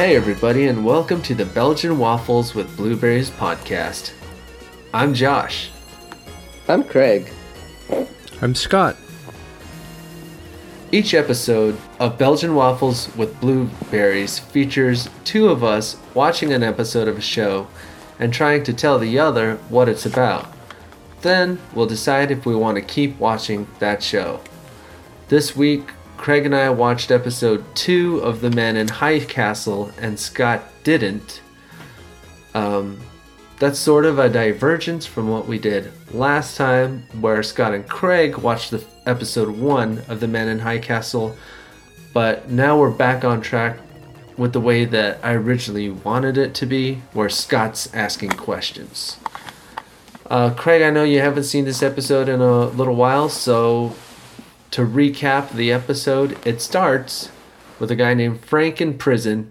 Hey, everybody, and welcome to the Belgian Waffles with Blueberries podcast. I'm Josh. I'm Craig. I'm Scott. Each episode of Belgian Waffles with Blueberries features two of us watching an episode of a show and trying to tell the other what it's about. Then we'll decide if we want to keep watching that show. This week, Craig and I watched episode 2 of The Man in High Castle, and Scott didn't. Um, that's sort of a divergence from what we did last time, where Scott and Craig watched the episode 1 of The Man in High Castle, but now we're back on track with the way that I originally wanted it to be, where Scott's asking questions. Uh, Craig, I know you haven't seen this episode in a little while, so to recap the episode, it starts with a guy named Frank in prison.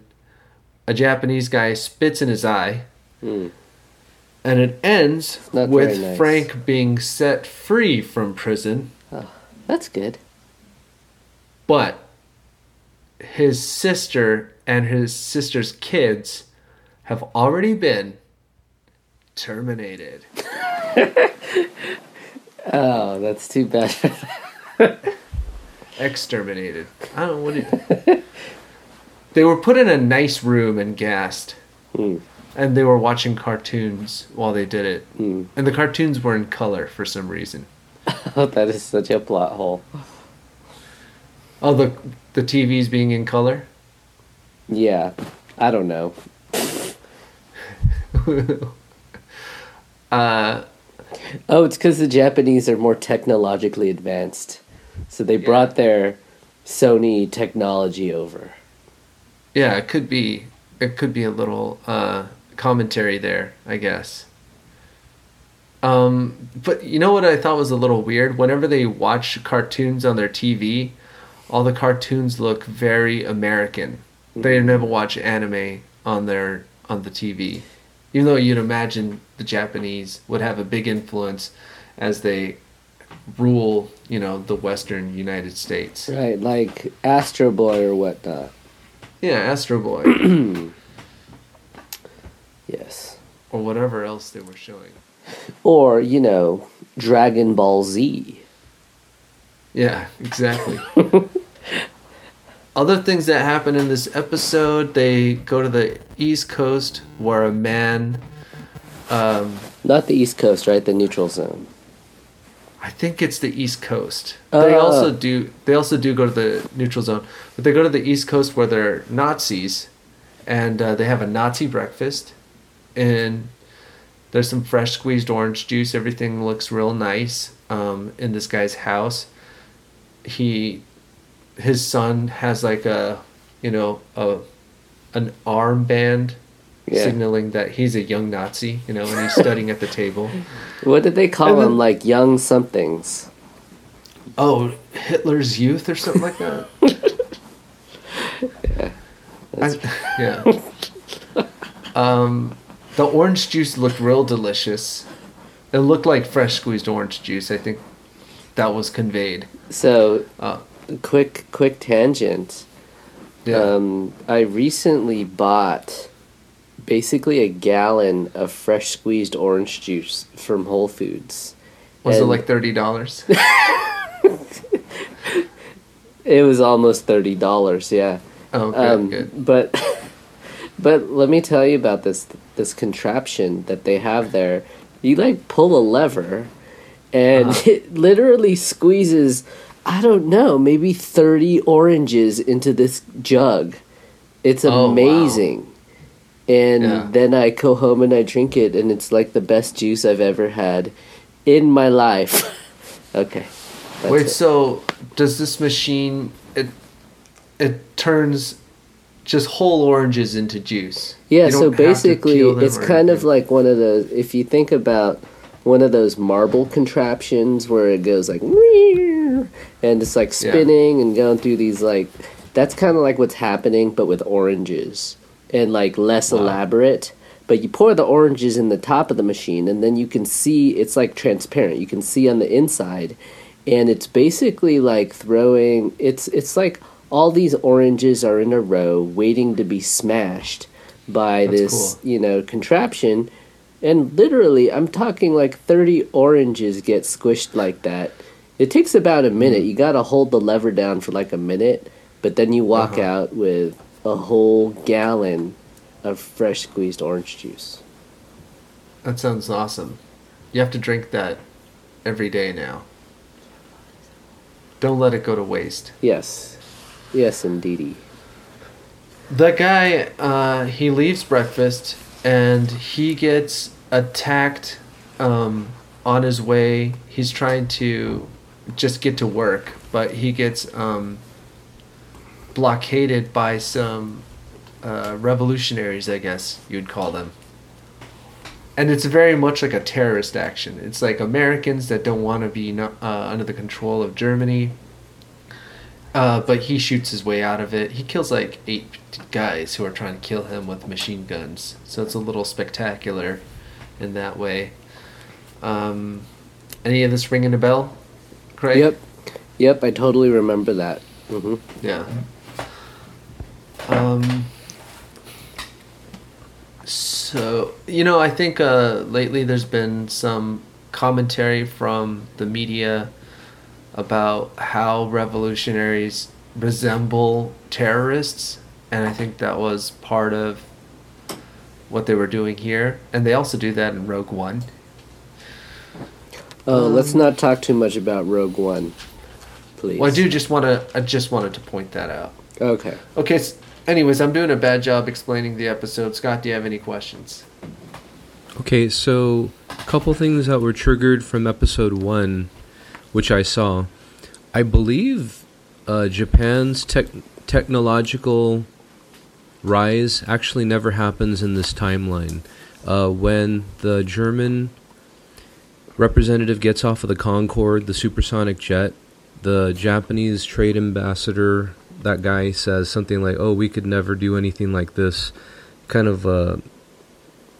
A Japanese guy spits in his eye. Hmm. And it ends with nice. Frank being set free from prison, That's good. but his sister and his sister's kids have already been terminated. Oh, that's too bad. Exterminated. I don't know what it. they were put in a nice room and gassed. Hmm. And they were watching cartoons while they did it. Hmm. And the cartoons were in color for some reason. oh, that is such a plot hole. Oh, the the TVs being in color. Yeah, I don't know. uh, Oh, it's because the Japanese are more technologically advanced, so they brought their Sony technology over. yeah, it could be. It could be a little uh, commentary there, I guess. Um, but you know what I thought was a little weird? Whenever they watch cartoons on their TV, all the cartoons look very American. They never watch anime on their on the TV, even though you'd imagine the Japanese would have a big influence as they rule, you know, the Western United States. Right, like Astro Boy or whatnot. Yeah, Astro Boy Yes. or whatever else they were showing. Or, you know, Dragon Ball Z. Yeah, exactly. Other things that happen in this episode, they go to the East Coast where a man, um, Not the East Coast, right? The neutral zone. I think it's the East Coast. They Uh. also do. They also do go to the neutral zone, but they go to the East Coast where they're Nazis, and uh, they have a Nazi breakfast, and there's some fresh squeezed orange juice. Everything looks real nice um, in this guy's house. He, his son has like a, you know, a, an armband. Yeah. Signaling that he's a young Nazi, you know, and he's studying at the table. What did they call then- them? Like young somethings. Oh, Hitler's Youth or something like that. I- yeah. Um, the orange juice looked real delicious. It looked like fresh squeezed orange juice. I think that was conveyed. So, Uh, quick, quick tangent. yeah. Um, I recently bought basically a gallon of fresh squeezed orange juice from Whole Foods. was it like thirty dollars? It was almost thirty dollars. Yeah. Oh, good, um, good. But but let me tell you about this this contraption that they have there. You like pull a lever, and Uh-huh. it literally squeezes. I don't know, maybe thirty oranges into this jug. It's Oh, wow. And Yeah. then I go home and I drink it, and it's like the best juice I've ever had in my life. okay. Wait, it. so does this machine it it turns just whole oranges into juice? Yeah, so don't have to basically, it's kind of like one of those. If you think about one of those marble contraptions where it goes like, and it's like Yeah. spinning and going through these like. That's kind of like what's happening, but with oranges and like less Wow. elaborate. But you pour the oranges in the top of the machine, and then you can see it's like transparent. You can see on the inside, and it's basically like throwing. It's it's like all these oranges are in a row waiting to be smashed by That's this, cool. you know, contraption. And literally, I'm talking like 30 oranges get squished like that. It takes about a Mm. minute. You got to hold the lever down for like a minute, but then you walk Uh-huh. out with a whole gallon of fresh squeezed orange juice. That sounds awesome. You have to drink that every day now. Don't let it go to waste. Yes. Yes, indeedy. The guy, uh, he leaves breakfast and he gets attacked um, on his way. He's trying to just get to work, but he gets um, blockaded by some uh, revolutionaries, I guess you'd call them. And it's very much like a terrorist action. It's like Americans that don't want to be no- uh, under the control of Germany. Uh, but he shoots his way out of it. He kills like eight guys who are trying to kill him with machine guns. So it's a little spectacular in that way. Um, any of this ringing a bell, Craig? Yep. Yep, I totally remember that. hmm Yeah. Um. So you know, I think uh, lately there's been some commentary from the media about how revolutionaries resemble terrorists, and I think that was part of what they were doing here, and they also do that in Rogue One. Oh, let's not talk too much about Rogue One, please. Well, I do just want to. I just wanted to point that out. Okay. Okay. Anyways, I'm doing a bad job explaining the episode. Scott, do you have any questions? Okay, so a couple things that were triggered from episode one, which I saw. I believe uh, Japan's tech technological rise actually never happens in this timeline. Uh, when the German representative gets off of the Concorde, the supersonic jet, the Japanese trade ambassador, that guy says something like, "Oh, we could never do anything like this," kind of uh,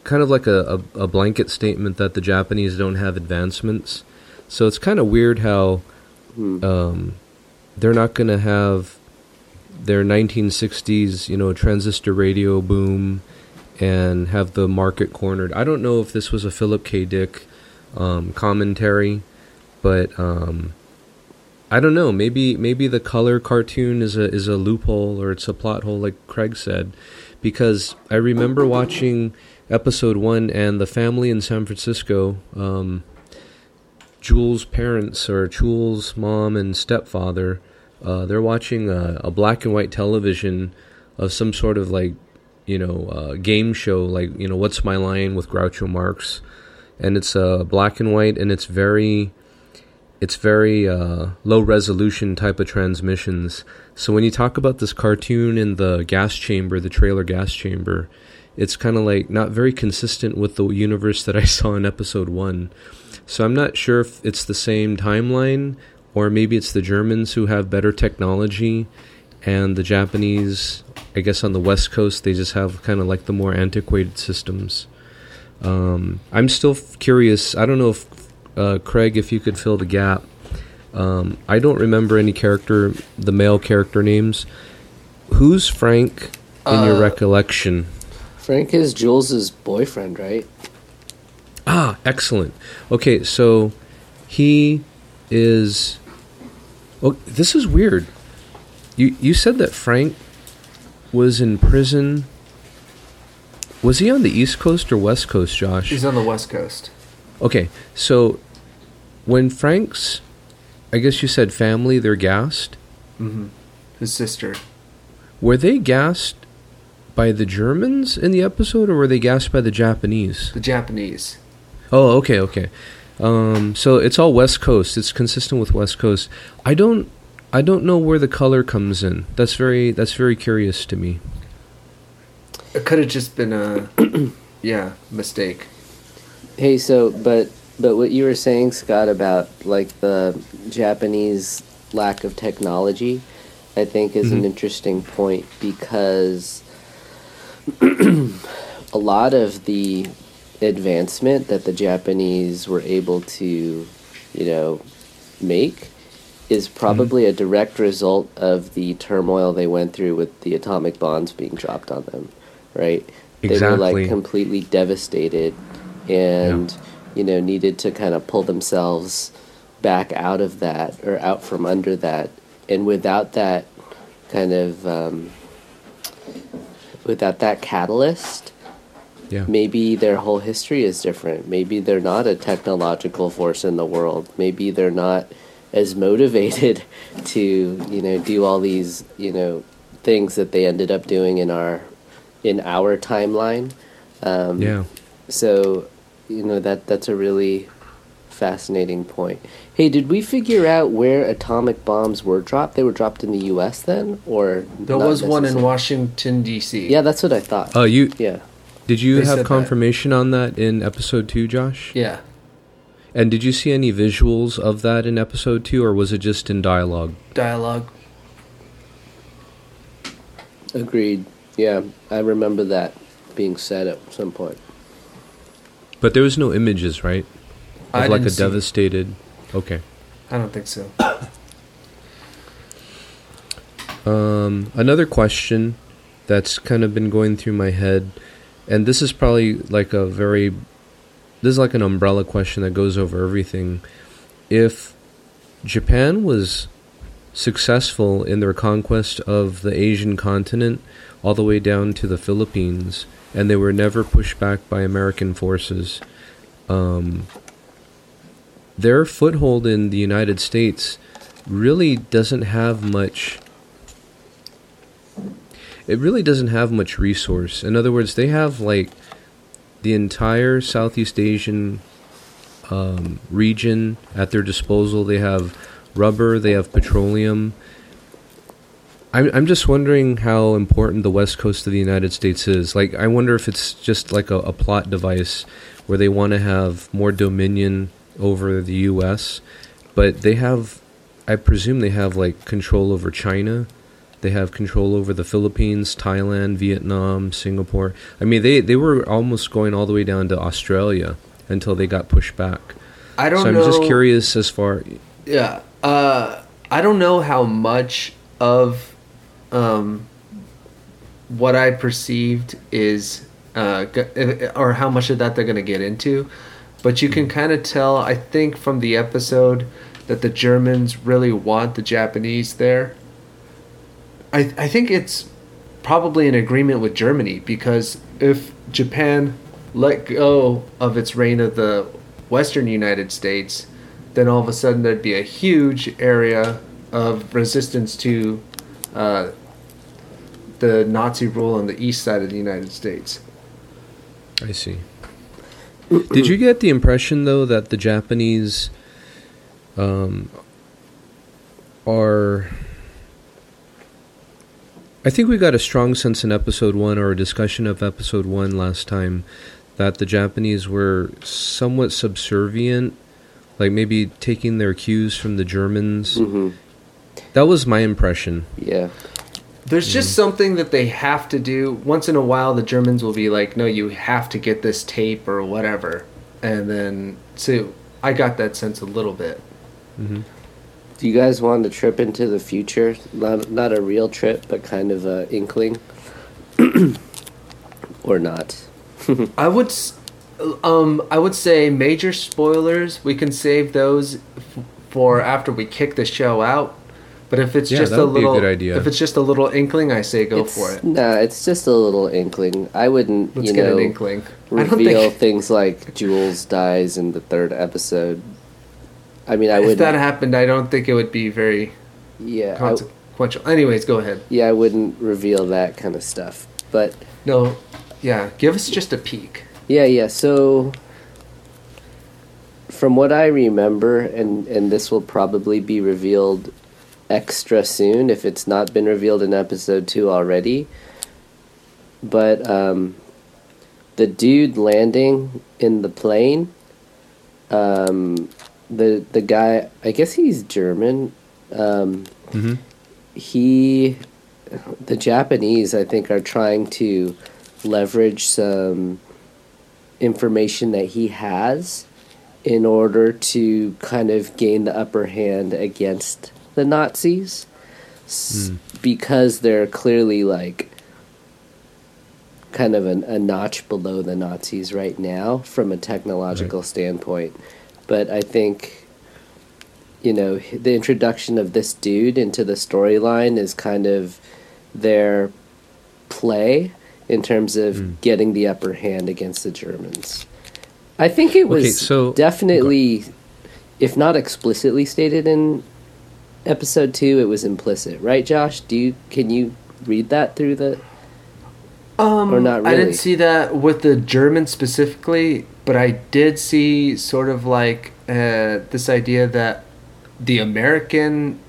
kind of like a, a, a blanket statement that the Japanese don't have advancements. So it's kind of weird how Hmm. um, they're not going to have their 1960s, you know, transistor radio boom and have the market cornered. I don't know if this was a Philip K. Dick um, commentary, but um, I don't know. Maybe maybe the color cartoon is a is a loophole or it's a plot hole, like Craig said, because I remember watching episode one and the family in San Francisco. Um, Jules' parents, or Jules' mom and stepfather, uh, they're watching a, a black and white television of some sort of like, you know, uh, game show, like you know, What's My Line with Groucho Marx, and it's uh, black and white, and it's very, it's very uh, low resolution type of transmissions. So when you talk about this cartoon in the gas chamber, the trailer gas chamber, it's kind of like not very consistent with the universe that I saw in episode one. So I'm not sure if it's the same timeline or maybe it's the Germans who have better technology and the Japanese, I guess on the West Coast, they just have kind of like the more antiquated systems. Um, I'm still f- curious. I don't know if uh, Craig, if you could fill the gap. Um, I don't remember any character, the male character names. Who's Frank in your Uh, recollection? Frank is Jules's boyfriend, right? Ah, excellent. Okay, so he is. Oh, this is weird. You you said that Frank was in prison. Was he on the East Coast or West Coast, Josh? He's on the West Coast. Okay, so when Frank's, I guess you said family, they're gassed. Mm-hmm. His sister. Were they gassed by the Germans in the episode, or were they gassed by the Japanese? The Japanese. Oh, okay, okay. Um, so it's all West Coast. It's consistent with West Coast. I don't, I don't know where the color comes in. That's very, that's very curious to me. It could have just been a, yeah, mistake. Hey, so but but what you were saying, Scott, about like the Japanese lack of technology, I think is an Mhm. interesting point because a lot of the advancement that the Japanese were able to, you know, make is probably a direct result of the turmoil they went through with the atomic bombs being dropped on them, right? Exactly. They were like completely devastated and, you know, needed to kind of pull themselves back out of that or out from under that. And without that kind of, um, without that catalyst, Yeah. maybe their whole history is different. Maybe they're not a technological force in the world. Maybe they're not as motivated to, you know, do all these, you know, things that they ended up doing in our in our timeline. Um, Yeah. So, you know that that's a really fascinating point. Hey, did we figure out where atomic bombs were dropped? They were dropped in the U.S. then, or There was one in? Washington D.C. Yeah, that's what I thought. Uh, you yeah. did you They said have that. confirmation on that in episode two, Josh? Yeah. And did you see any visuals of that in episode two, or was it just in dialogue? Dialogue. Agreed. Yeah, I remember that being said at some point. But there was no images, right? Of I like a devastated. Okay. I don't think so. Um, another question that's kind of been going through my head, and this is probably like a very, this is like an umbrella question that goes over everything. If Japan was successful in their conquest of the Asian continent all the way down to the Philippines, and they were never pushed back by American forces, um, their foothold in the United States really doesn't have much it really doesn't have much resource. In other words, they have like the entire Southeast Asian um, region at their disposal. They have rubber, they have petroleum. I'm I'm just wondering how important the west coast of the United States is. Like, I wonder if it's just like a, a plot device where they want to have more dominion over the U.S., but they have, I presume, they have like control over China. They have control over the Philippines, Thailand, Vietnam, Singapore. I mean, they, they were almost going all the way down to Australia until they got pushed back. I don't know. so I'm know. just curious as far. Yeah. Uh, I don't know how much of um, what I perceived is, uh, or how much of that they're going to get into. But you can kind of tell, I think, from the episode that the Germans really want the Japanese there. I, I think it's probably an agreement with Germany because if Japan let go of its reign of the Western United States, then all of a sudden there'd be a huge area of resistance to uh, the Nazi rule on the east side of the United States. I see. Did you get the impression though that the Japanese um, are? I think we got a strong sense in episode one or a discussion of episode one last time that the Japanese were somewhat subservient, like maybe taking their cues from the Germans. hmm That was my impression. Yeah. There's just something that they have to do. Once in a while, the Germans will be like, "No, you have to get this tape or whatever," and then so I got that sense a little bit. hmm Do you guys want a trip into the future? Not not a real trip, but kind of a inkling, or not? I would, s- um, I would say major spoilers. We can save those f- for after we kick the show out. But if it's Yeah, just a would be a little, good idea. if it's just a little inkling, I say go It's- for it. Nah, it's just a little inkling. I wouldn't, Let's you get know, an inkling. Reveal think things like Jules dies in the third episode. I mean, I if would. that happened, I don't think it would be very yeah, I, consequential. Anyways, go ahead. yeah, I wouldn't reveal that kind of stuff. But No, yeah, give us just a peek. Yeah, yeah. So, from what I remember, and and this will probably be revealed extra soon if it's not been revealed in episode two already. But um, the dude landing in the plane, um, the the guy, I guess he's German. Um, hmm he the japanese i think are trying to leverage some information that he has in order to kind of gain the upper hand against the Nazis s- because they're clearly like kind of an, a notch below the Nazis right now from a technological standpoint. But I think, you know, the introduction of this dude into the storyline is kind of their play in terms of hmm. getting the upper hand against the Germans. I think it was Okay, so- definitely, if not explicitly stated in episode two, it was implicit, right, Josh? Do you can you read that through the? Um, Or not I didn't see that with the German specifically, but I did see sort of like uh, this idea that the American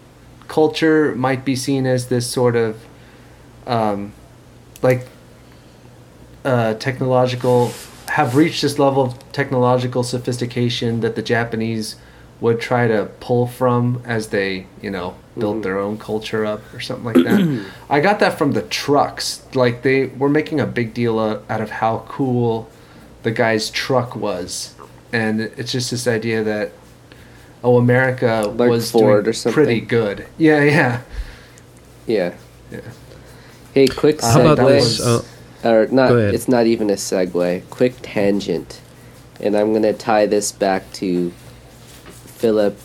culture might be seen as this sort of um, like uh, technological have reached this level of technological sophistication that the Japanese would try to pull from as they, you know, built their own culture up or something like that. I got that from the trucks. Like they were making a big deal out of how cool the guy's truck was, and it's just this idea that oh, America Like was Ford doing or something. pretty good. Yeah, yeah. Yeah. Yeah. Hey, quick How about segue. this? Uh, or not it's not even a segue quick tangent and i'm going to tie this back to philip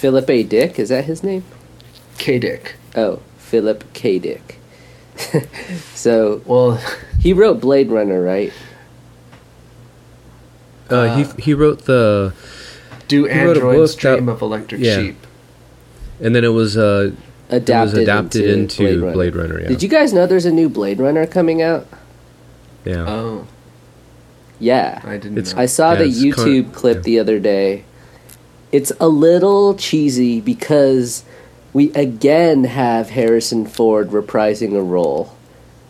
philip a dick is that his name K Dick. oh philip k dick so Well, he wrote blade runner right uh, he he wrote the, do He wrote a androids book that- dream of electric yeah. sheep? and then it was uh, adapted, it was adapted into, into, Blade Runner. yeah. did you guys know there's a new blade runner coming out Yeah. Oh, yeah I didn't It's- know. I saw Yeah, the YouTube kind- clip yeah. the other day. It's a little cheesy because we again have Harrison Ford reprising a role.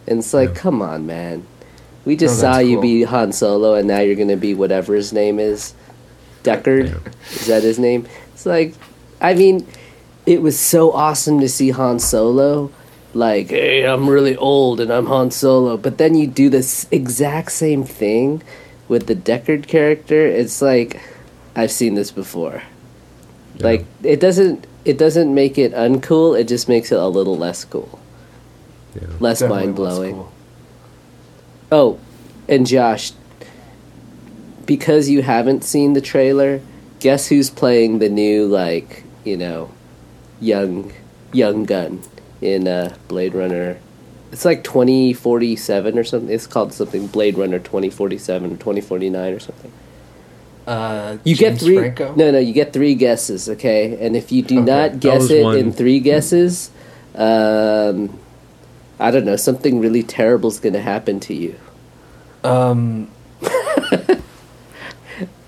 And it's like, Yeah. come on, man. We just Oh, saw you cool. be Han Solo and now you're going to be whatever his name is. Deckard? Yeah. Is that his name? It's like, I mean, it was so awesome to see Han Solo. Like, hey, I'm really old and I'm Han Solo. But then you do this exact same thing with the Deckard character. It's like, I've seen this before. Yeah. Like, it doesn't. It doesn't make it uncool. It just makes it a little less cool, yeah. less Definitely mind was blowing. cool. Oh, and Josh, because you haven't seen the trailer, guess who's playing the new like you know, young young gun in uh, Blade Runner? It's like twenty forty seven or something. It's called something Blade Runner twenty forty seven or twenty forty nine or something. Uh, You James get three. Franco? No, no, you get three guesses. Okay, and if you do Okay. not guess it one. in three guesses, um, I don't know. Something really terrible is going to happen to you. Um,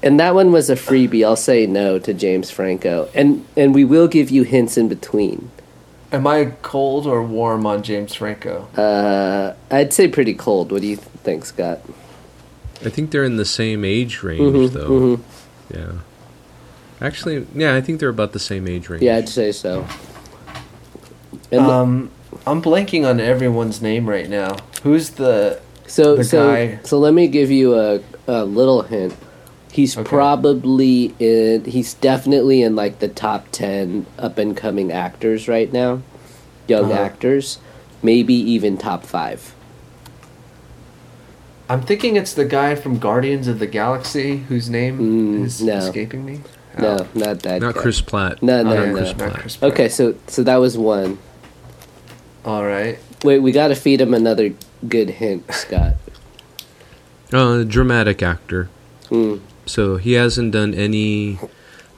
And that one was a freebie. I'll say no to James Franco, and and we will give you hints in between. am I cold or warm on James Franco? Uh, I'd say pretty cold. What do you think, Scott? I think they're in the same age range, Mhm, though. mhm. Yeah. Actually, yeah, I think they're about the same age range. Yeah, I'd say so. And Um, I'm blanking on everyone's name right now. Who's the? so the so guy- so let me give you a a little hint. He's Okay. probably in. He's definitely in like the top ten up and coming actors right now, young Uh-huh. actors, maybe even top five. I'm thinking it's the guy from Guardians of the Galaxy whose name Mm, is no. escaping me. No, Oh. not that. Not guy. Chris Pratt. No, no, yeah, no. Chris, not Chris Pratt. Okay, so so that was one. All right. Wait, we got to feed him another good hint, Scott. Uh, dramatic actor. Mm. So he hasn't done any.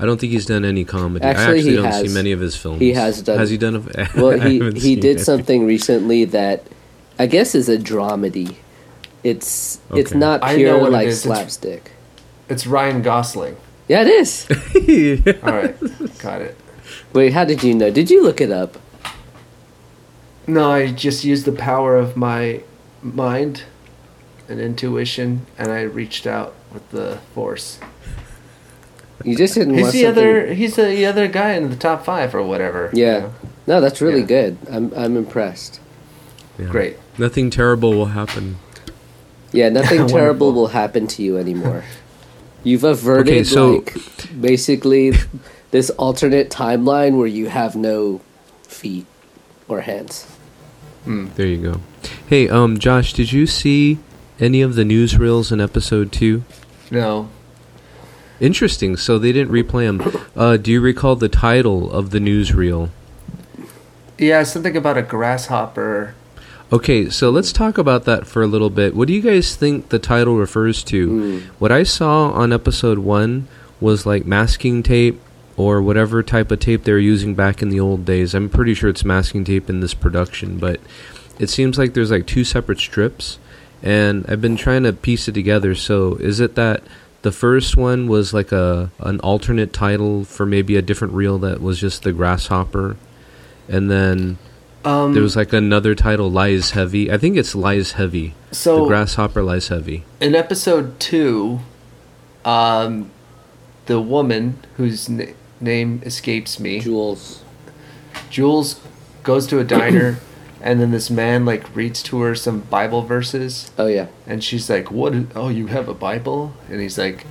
I don't think he's done any comedy. I Actually, actually he don't has. see many of his films. He has done- Has he done? A, Well, he he did it. something recently that I guess is a dramedy. It's it's not pure what it like. It's- slapstick. It's Ryan Gosling. Yeah, it is. All right, got it. Wait, how did you know? Did you look it up? No, I just used the power of my mind and intuition, and I reached out with the force. You just didn't He's the something. other. He's the, the other guy in the top five or whatever. you Yeah. know? No, that's really Yeah. good. I'm I'm impressed. Yeah. Great. Nothing terrible will happen. Yeah, nothing terrible will happen to you anymore. You've averted Okay, so- like basically this alternate timeline where you have no feet or hands. There you go. Hey, um, Josh, did you see any of the newsreels in episode two? No. Interesting. So they didn't replay them. Uh, do you recall the title of the newsreel? Yeah, something about a grasshopper. Okay, so let's talk about that for a little bit. What do you guys think the title refers to? Mm. What I saw on episode one was like masking tape or whatever type of tape they were using back in the old days. I'm pretty sure it's masking tape in this production, but it seems like there's like two separate strips, and I've been trying to piece it together. So is it that the first one was like a an alternate title for maybe a different reel that was just the grasshopper, and then Um, there was like another title, Lies Heavy. I think it's Lies Heavy. so the grasshopper lies heavy. in episode two, um, the woman whose na- name escapes me, Jules. Jules, goes to a diner, and then this man like reads to her some Bible verses, Oh yeah. and she's like, "What? Is, oh, you have a Bible?" And he's like,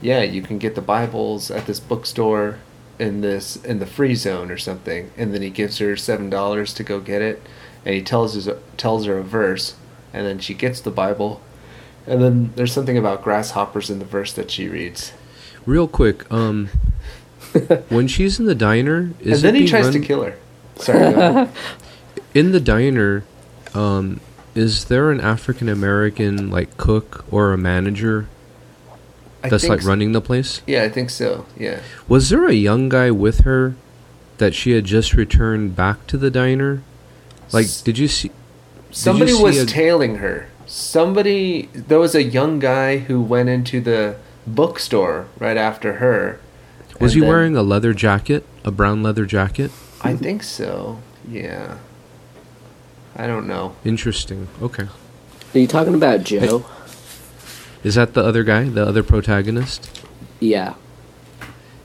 "Yeah, you can get the Bibles at this bookstore in this in the free zone or something." And then he gives her seven dollars to go get it, and he tells his tells her a verse, and then she gets the Bible, and then there's something about grasshoppers in the verse that she reads, Real quick, um, when she's in the diner, is and then it he tries run- to kill her. Sorry. in the diner. Um, is there an African American like cook or a manager I that's think like so. running the place? Yeah, I think so. Yeah. Was there a young guy with her that she had just returned back to the diner? Like, S- did you see? Somebody see was a- tailing her. Somebody there was a young guy who went into the bookstore right after her. Was he then- wearing a leather jacket, a brown leather jacket? I think so. Yeah. I don't know. Interesting. Okay. Are you talking about Joe? Is that the other guy, the other protagonist? Yeah.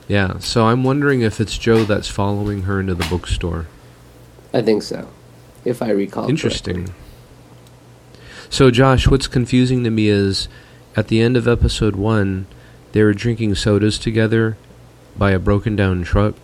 Yeah. So I'm wondering if it's Joe that's following her into the bookstore. I think so. If I recall. Interesting. So, Josh, what's confusing to me is at the end of episode one, they were drinking sodas together by a broken down truck.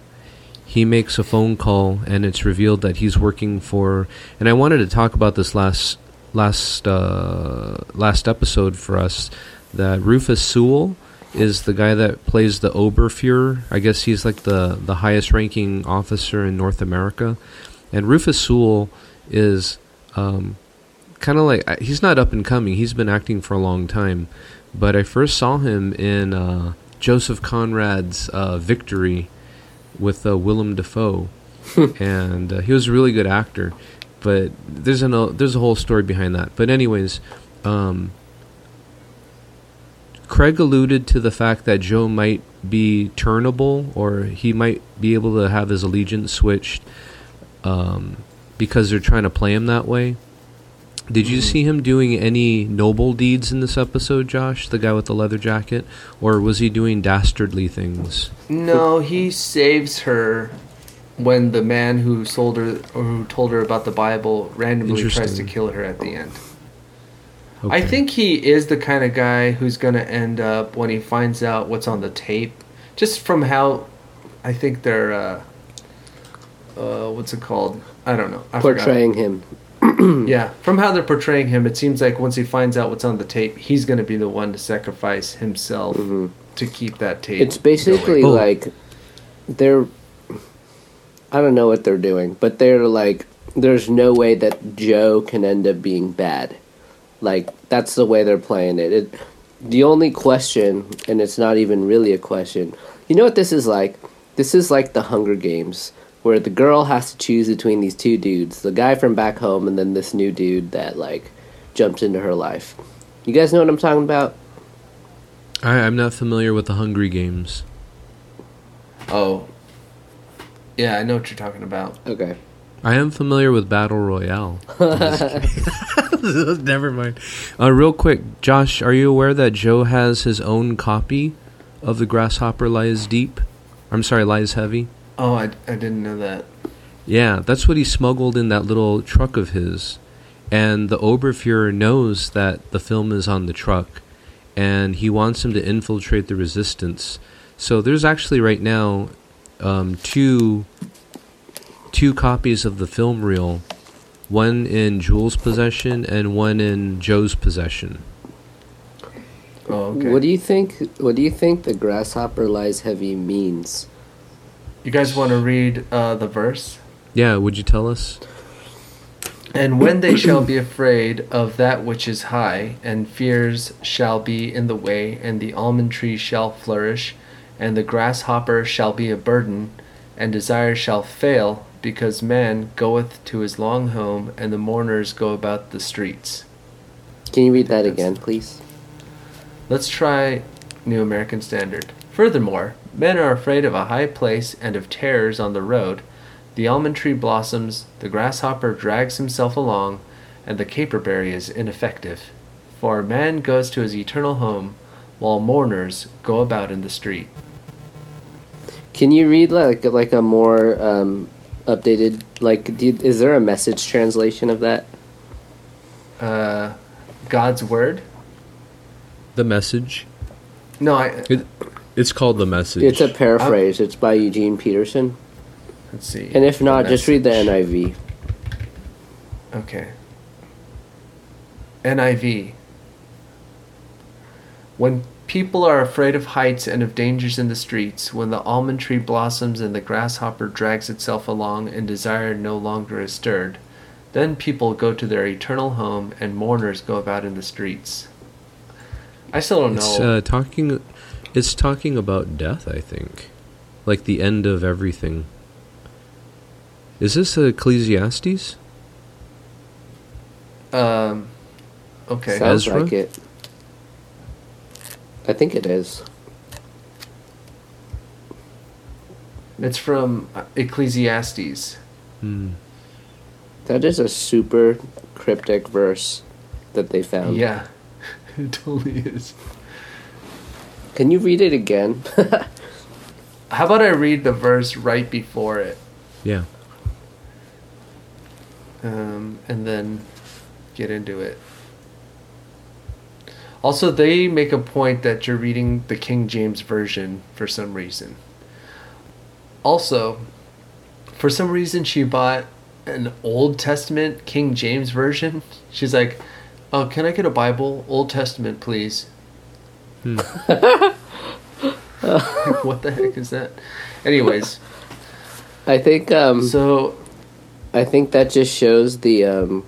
He makes a phone call, and it's revealed that he's working for. And I wanted to talk about this last last uh, last episode for us. That Rufus Sewell is the guy that plays the Oberfuhrer. I guess he's like the the highest ranking officer in North America. And Rufus Sewell is um, kind of like he's not up and coming. He's been acting for a long time, but I first saw him in uh, Joseph Conrad's uh, Victory with uh, Willem Dafoe, and uh, he was a really good actor. But there's an there's a whole story behind that. But anyways, um, Craig alluded to the fact that Joe might be turnable, or he might be able to have his allegiance switched um, because they're trying to play him that way. Did you see him doing any noble deeds in this episode, Josh? The guy with the leather jacket, or was he doing dastardly things? No, he saves her when the man who sold her or who told her about the Bible randomly tries to kill her at the end. I think he is the kind of guy who's going to end up when he finds out what's on the tape. Just from how I think they're, uh, uh, what's it called? I don't know. I. Portraying him. Yeah, from how they're portraying him, it seems like once he finds out what's on the tape, he's going to be the one to sacrifice himself to keep that tape. It's basically Oh. like they're. I don't know what they're doing, but they're like, there's no way that Joe can end up being bad. Like that's the way they're playing it. it. The only question, and it's not even really a question. You know what this is like? This is like the Hunger Games, where the girl has to choose between these two dudes, the guy from back home, and then this new dude that like jumps into her life. You guys know what I'm talking about? I, I'm not familiar with the Hungry Games. Oh. Yeah, I know what you're talking about. Okay. I am familiar with Battle Royale. Never mind. Uh, real quick, Josh, are you aware that Joe has his own copy of The Grasshopper Lies Deep? I'm sorry, Lies Heavy? Oh, I, I didn't know that. Yeah, that's what he smuggled in that little truck of his. And the Oberfuhrer knows that the film is on the truck, and he wants him to infiltrate the resistance. So there's actually right now um, two two copies of the film reel, one in Jules' possession and one in Joe's possession. Oh, okay. What do you think? What do you think the grasshopper lies heavy means? you guys want to read uh, the verse? Yeah, would you tell us? And when they shall be afraid of that which is high, and fears shall be in the way, and the almond tree shall flourish, and the grasshopper shall be a burden, and desire shall fail, because man goeth to his long home, and the mourners go about the streets. Can you read that again, please? Let's try New American Standard. Furthermore, men are afraid of a high place and of terrors on the road. The almond tree blossoms, the grasshopper drags himself along, and the caperberry is ineffective. For man goes to his eternal home, while mourners go about in the street. Can you read like like a more um, updated like? Do you, is there a message translation of that? Uh, God's word? The message. No, I. It, it's called the message. It's a paraphrase. It's by Eugene Peterson. Let's see. And if not, just read the. NIV. Okay. NIV. When people are afraid of heights and of dangers in the streets, when the almond tree blossoms and the grasshopper drags itself along and desire no longer is stirred, then people go to their eternal home and mourners go about in the streets. I still don't It's know. uh, talking. It's talking about death. I think, like the end of everything. Is this Ecclesiastes? um, okay. Sounds Ezra? like it. I think it is. It's from Ecclesiastes. Hmm. That is a super cryptic verse that they found. Yeah, it totally is. Can you read it again? How about I read the verse right before it? Yeah. um, and then get into it. Also, they make a point that you're reading the King James Version for some reason. Also, for some reason, she bought an Old Testament King James Version. She's like, Oh, can I get a Bible? Old Testament, please. Hmm. Like, what the heck is that? Anyways, I think um, so I think that just shows the. Um,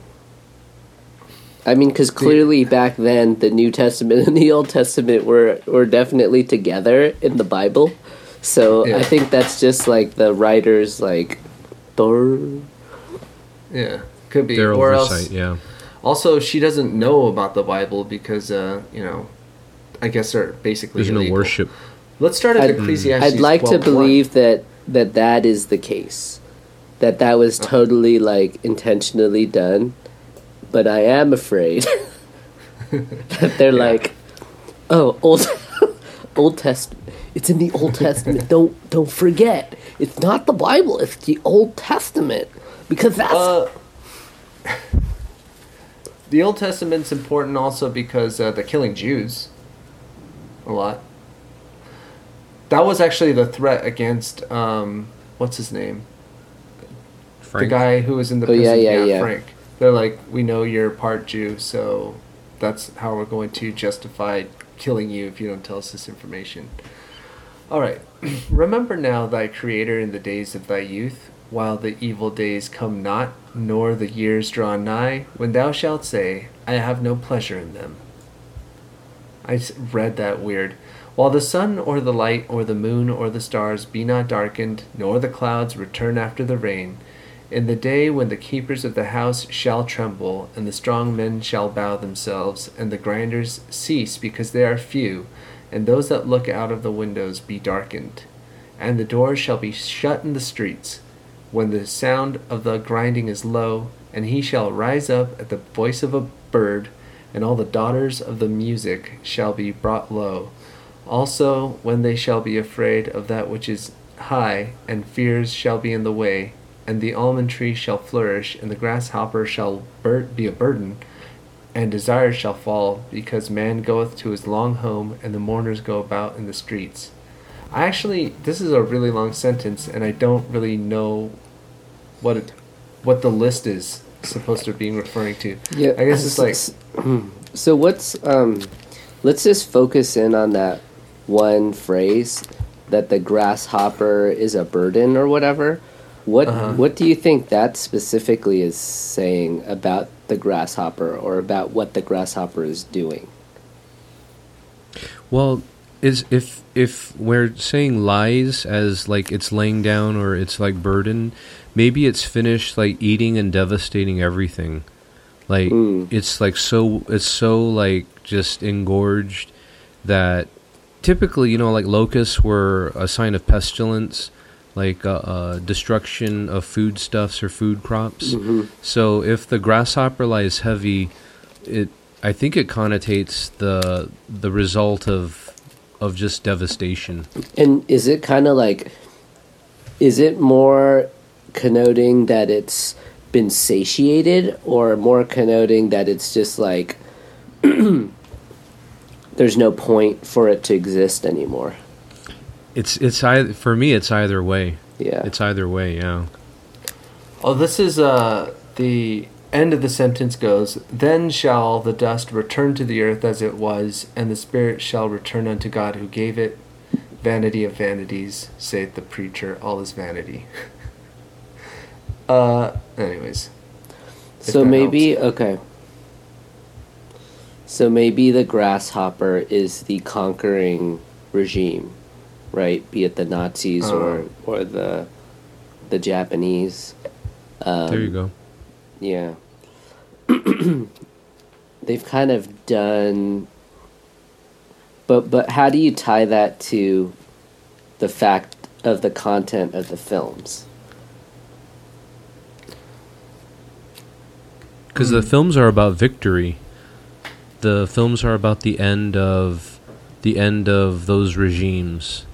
I mean, because clearly back then the New Testament and the Old Testament were were definitely together in the Bible, so Yeah. I think that's just like the writers like, Thor. yeah, could be. Their or oversight. else, Yeah. Also, she doesn't know about the Bible because, uh, you know, I guess they're basically There's no illegal. worship. Let's start at I'd- Ecclesiastes. I'd like to believe that that that is the case, that that was Uh. totally like intentionally done, but I am afraid that they're Yeah. like, oh, old, Old Testament. It's in the Old Testament. don't don't forget. It's not the Bible. It's the Old Testament because that's Uh, the Old Testament's important also because uh, they're killing Jews a lot. That was actually the threat against um, what's his name, Frank. the guy who was in the Oh, yeah, prison. yeah, yeah. Frank. They're like, we know you're part Jew, so that's how we're going to justify killing you if you don't tell us this information. All right. Remember now thy Creator in the days of thy youth, while the evil days come not, nor the years draw nigh, when thou shalt say, I have no pleasure in them. I read that weird. While the sun or the light or the moon or the stars be not darkened, nor the clouds return after the rain, in the day when the keepers of the house shall tremble, and the strong men shall bow themselves, and the grinders cease because they are few, and those that look out of the windows be darkened, and the doors shall be shut in the streets, when the sound of the grinding is low, and he shall rise up at the voice of a bird, and all the daughters of the music shall be brought low. Also, when they shall be afraid of that which is high, and fears shall be in the way, and the almond tree shall flourish, and the grasshopper shall bur- be a burden, and desire shall fall, because man goeth to his long home, and the mourners go about in the streets. I actually this is a really long sentence, and I don't really know what it, what the list is supposed to be referring to. Yeah, I guess it's like So what's um let's just focus in on that one phrase that the grasshopper is a burden or whatever. What Uh-huh. what do you think that specifically is saying about the grasshopper or about what the grasshopper is doing? Well, is if if we're saying lies as like it's laying down or it's like burden, maybe it's finished like eating and devastating everything. Like Mm. it's like so it's so like just engorged that typically you know like locusts were a sign of pestilence, like uh, uh, destruction of foodstuffs or food crops. Mhm. So if the grasshopper lies heavy, it I think it connotates the the result of of just devastation. And is it kind of like, is it more connoting that it's been satiated, or more connoting that it's just like there's no point for it to exist anymore? It's it's either, for me it's either way. Yeah. It's either way, yeah. Oh, this is uh the end of the sentence goes, Then shall the dust return to the earth as it was, and the spirit shall return unto God who gave it. Vanity of vanities, saith the preacher, all is vanity. uh anyways. so that maybe okay. So maybe the grasshopper is the conquering regime, right? Be it the Nazis or Uh. or the the Japanese. Um, there you go. Yeah. They've kind of done but but how do you tie that to the fact of the content of the films? Because the films are about victory. The films are about the end of the end of those regimes.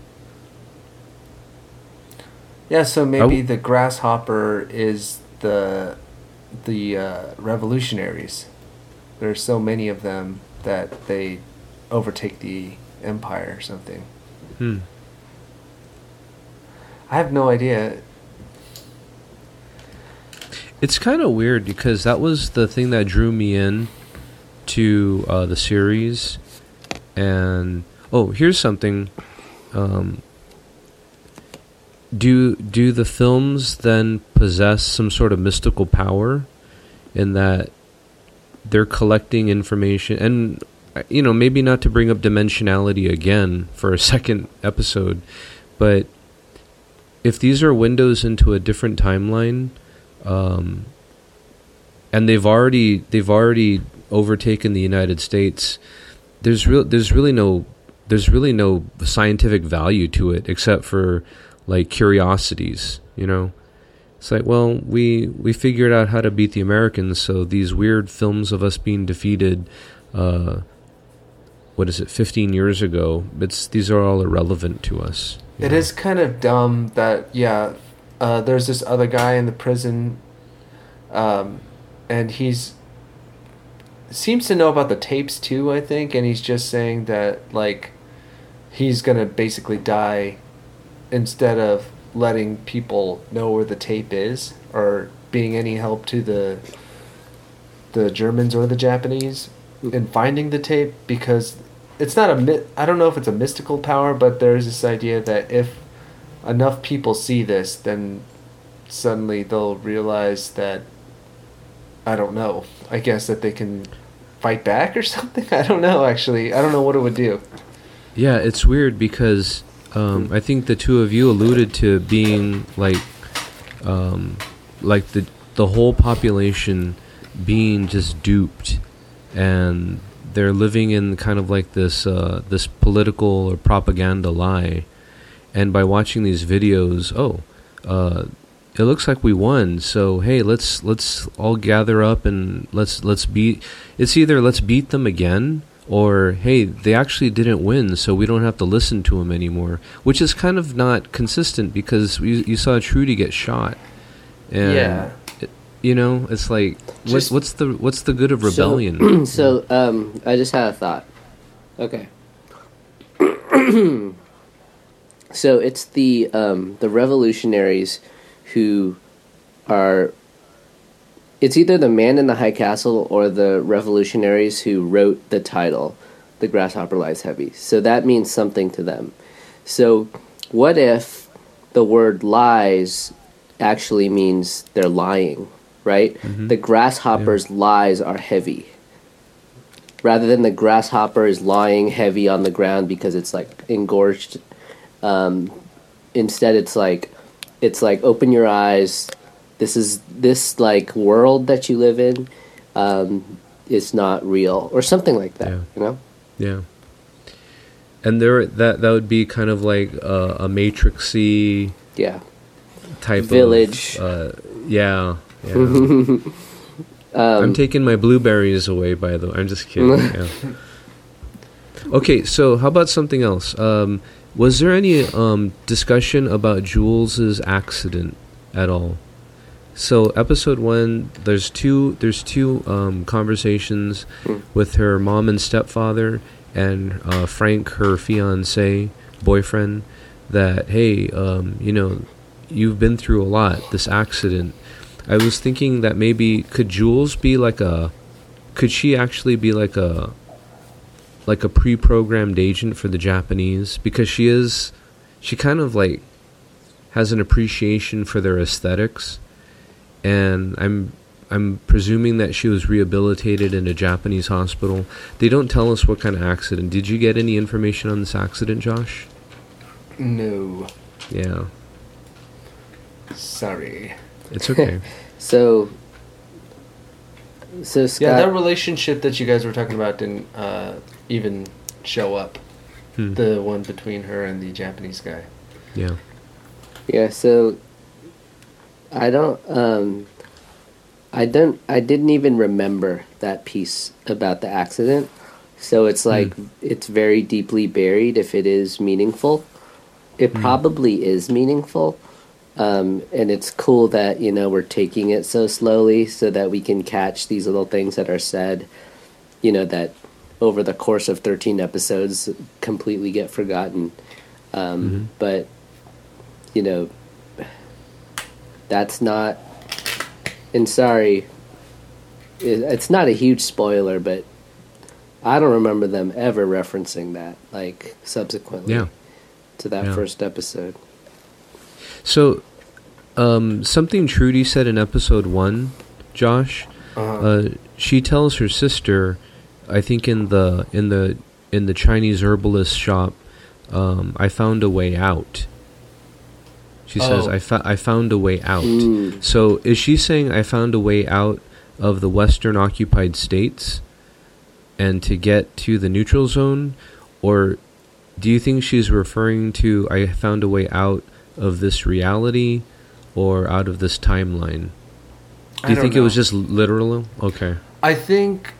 Yeah, so maybe Oh. the grasshopper is the the uh, revolutionaries. There's so many of them that they overtake the empire or something. Hmm. I have no idea. It's kind of weird because that was the thing that drew me in to uh, the series. And oh, here's something. Um, do do the films then possess some sort of mystical power in that they're collecting information and you know maybe not to bring up dimensionality again for a second episode but if these are windows into a different timeline um, and they've already they've already overtaken the United States. There's real there's really no there's really no scientific value to it except for like curiosities, you know. It's like, well, we we figured out how to beat the Americans, so these weird films of us being defeated uh what is it, 15 years ago, it's these are all irrelevant to us. It know? is kind of dumb that yeah, uh, there's this other guy in the prison, um, and he's seems to know about the tapes too. I think, and he's just saying that like he's gonna basically die instead of letting people know where the tape is or being any help to the the Germans or the Japanese mm. in finding the tape because it's not a mi- I don't know if it's a mystical power, but there's this idea that if enough people see this, then suddenly they'll realize that I don't know. I guess that they can fight back or something. I don't know actually. I don't know what it would do. Yeah, it's weird because um, I think the two of you alluded to being like, um, like the the whole population being just duped, and they're living in kind of like this uh, this political or propaganda lie, and by watching these videos, oh, uh, it looks like we won. So hey, let's let's all gather up and let's let's beat. It's either let's beat them again or hey, they actually didn't win, so we don't have to listen to them anymore. Which is kind of not consistent because you, you saw Trudy get shot. And Yeah. it- you know, it's like what, Just- what's the what's the good of So- rebellion? So, um, I just had a thought. Okay. So it's the um, the revolutionaries who are. It's either the man in the high castle or the revolutionaries who wrote the title, "The Grasshopper Lies Heavy." So that means something to them. So, what if the word "lies" actually means they're lying, right? The grasshopper's lies are heavy rather than the grasshopper is lying heavy on the ground because it's like engorged um, instead it's like it's like open your eyes this is this like world that you live in um, is not real or something like that Yeah. you know Yeah. And there, that that would be kind of like a, a matrixy yeah type Village. Of, uh, yeah, yeah. Um, I'm taking my blueberries away. By the way, I'm just kidding. yeah. Okay, so how about something else? Um, was there any um, discussion about Jules's accident at all? So episode one, there's two. There's two um, conversations Mm. with her mom and stepfather, and uh, Frank, her fiance, boyfriend. That hey, um, you know, you've been through a lot. This accident. I was thinking that maybe could Jules be like a, could she actually be like a, like a pre-programmed agent for the Japanese because she is, she kind of like has an appreciation for their aesthetics, and I'm I'm presuming that she was rehabilitated in a Japanese hospital. They don't tell us what kind of accident. Did you get any information on this accident, Josh? No, Yeah, sorry. it's okay. so so Scott Yeah, that relationship that you guys were talking about didn't uh, even show up. Hmm. The one between her and the Japanese guy. Yeah. Yeah, so I don't um I don't I didn't even remember that piece about the accident. So it's like it's very deeply buried if it is meaningful. It probably is meaningful. Um, and it's cool that, you know, we're taking it so slowly so that we can catch these little things that are said, you know, that over the course of 13 episodes completely get forgotten. Um, But you know, that's not. And sorry, it, it's not a huge spoiler, but I don't remember them ever referencing that, like subsequently Yeah. to that Yeah. first episode. So, um, something Trudy said in episode one, Josh. Uh-huh. Uh, she tells her sister, I think in the in the in the Chinese herbalist shop, um, I found a way out. She says, Oh. I, fo- I found a way out. Mm. So, is she saying I found a way out of the Western occupied states and to get to the neutral zone? Or do you think she's referring to I found a way out of this reality or out of this timeline? Do you think it was just literal? Okay. I think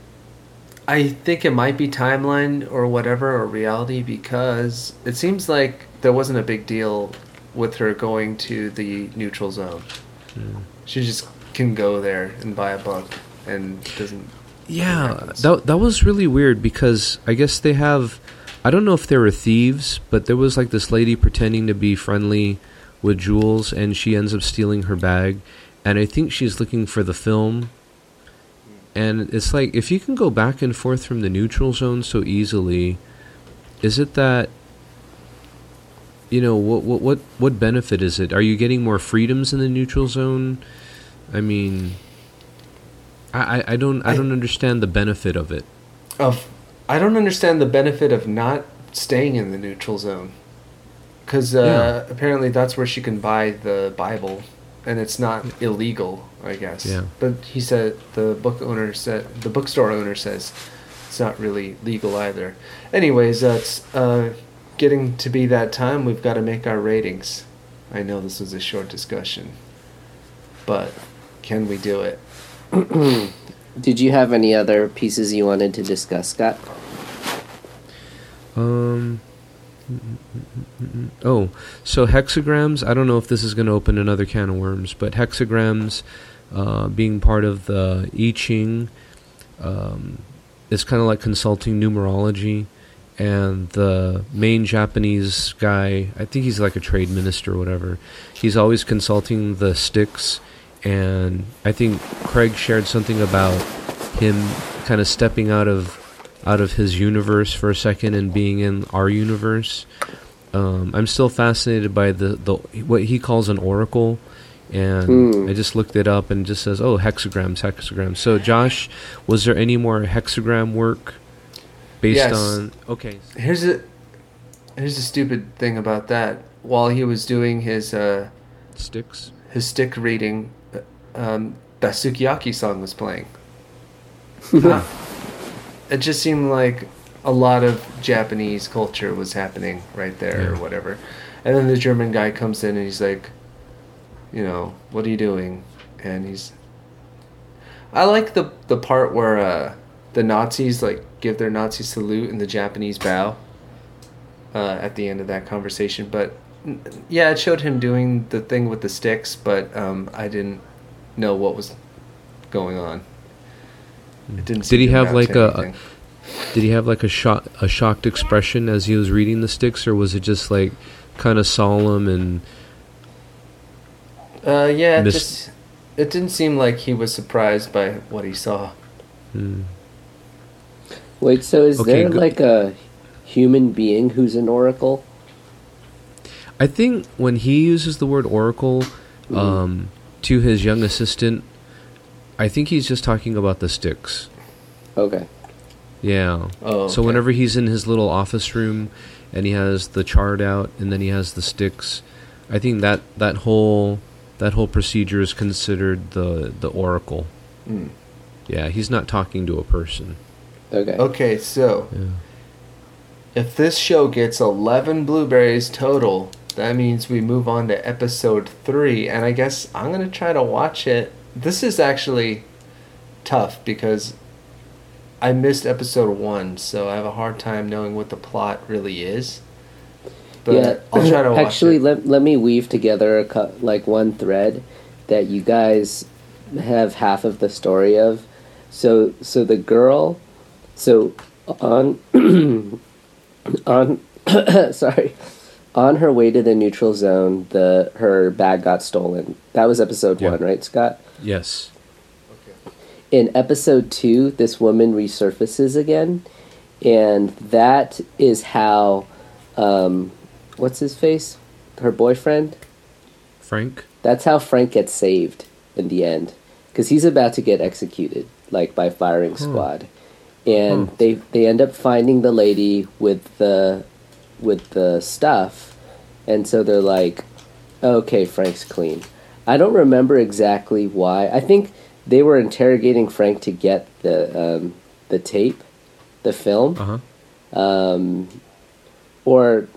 I think it might be timeline or whatever or reality because it seems like there wasn't a big deal with her going to the neutral zone. Hmm. She just can go there and buy a book and doesn't Yeah, that that was really weird because I guess they have I don't know if they were thieves, but there was like this lady pretending to be friendly with Jules and she ends up stealing her bag and I think she's looking for the film. And it's like if you can go back and forth from the neutral zone so easily, is it that you know what what what what benefit is it? Are you getting more freedoms in the neutral zone? I mean, I, I, I don't I I- don't understand the benefit of it. of I don't understand the benefit of not staying in the neutral zone. Cuz uh, apparently that's where she can buy the Bible and it's not illegal, I guess. Yeah. But he said the book owner said the bookstore owner says it's not really legal either. Anyways, that's uh, getting to be that time. We've got to make our ratings. I know this was a short discussion, but can we do it? Did you have any other pieces you wanted to discuss, Scott? Um. Oh, so hexagrams. I don't know if this is going to open another can of worms, but hexagrams, uh, being part of the I Ching, um, is kind of like consulting numerology, and the main Japanese guy, I think he's like a trade minister or whatever. He's always consulting the sticks, and I think Craig shared something about him kind of stepping out of out of his universe for a second and being in our universe. Um, I'm still fascinated by the, the what he calls an oracle, and Hmm. I just looked it up and it just says, "Oh, hexagrams, hexagrams." So, Josh, was there any more hexagram work based Yes. on? Okay, Here's a here's a stupid thing about that. While he was doing his uh, sticks. his stick reading, uh, um, the Sukiyaki song was playing. it just seemed like a lot of Japanese culture was happening right there or whatever. And then the German guy comes in and he's like, you know, what are you doing? And he's. I like the the part where uh, the Nazis like give their Nazi salute and the Japanese bow. Uh, at the end of that conversation, but yeah, it showed him doing the thing with the sticks, but um, I didn't know what was going on. It didn't. Did he have like a- anything. Did he have like a shock a shocked expression as he was reading the sticks, or was it just like kind of solemn and Uh, yeah, it mis- just it didn't seem like he was surprised by what he saw. mm, Wait, so is Okay, there go- like a human being who's an oracle? I think when he uses the word oracle um, to his young assistant, I think he's just talking about the sticks. Okay. Yeah. Oh, So whenever he's in his little office room and he has the chart out and then he has the sticks, I think that that whole that whole procedure is considered the the oracle. Mm. Yeah, he's not talking to a person. Okay. Okay, so Yeah. if this show gets eleven blueberries total, that means we move on to episode three, and I guess I'm gonna try to watch it. This is actually tough because I missed episode one, so I have a hard time knowing what the plot really is. But yeah. I'll try to watch Actually, it. let let me weave together co- like one thread that you guys have half of the story of. So so the girl, so on on sorry on her way to the neutral zone the her bag got stolen that was episode Yeah. one right scott Yes. in episode two, this woman resurfaces again, and that is how, um, what's his face? Her boyfriend? Frank? That's how Frank gets saved in the end. Because he's about to get executed, like by firing squad. And Hmm. they, they end up finding the lady with the, with the stuff, and so they're like, okay, Frank's clean. I don't remember exactly why. I think they were interrogating Frank to get the um, the tape, the film, Uh-huh. um, or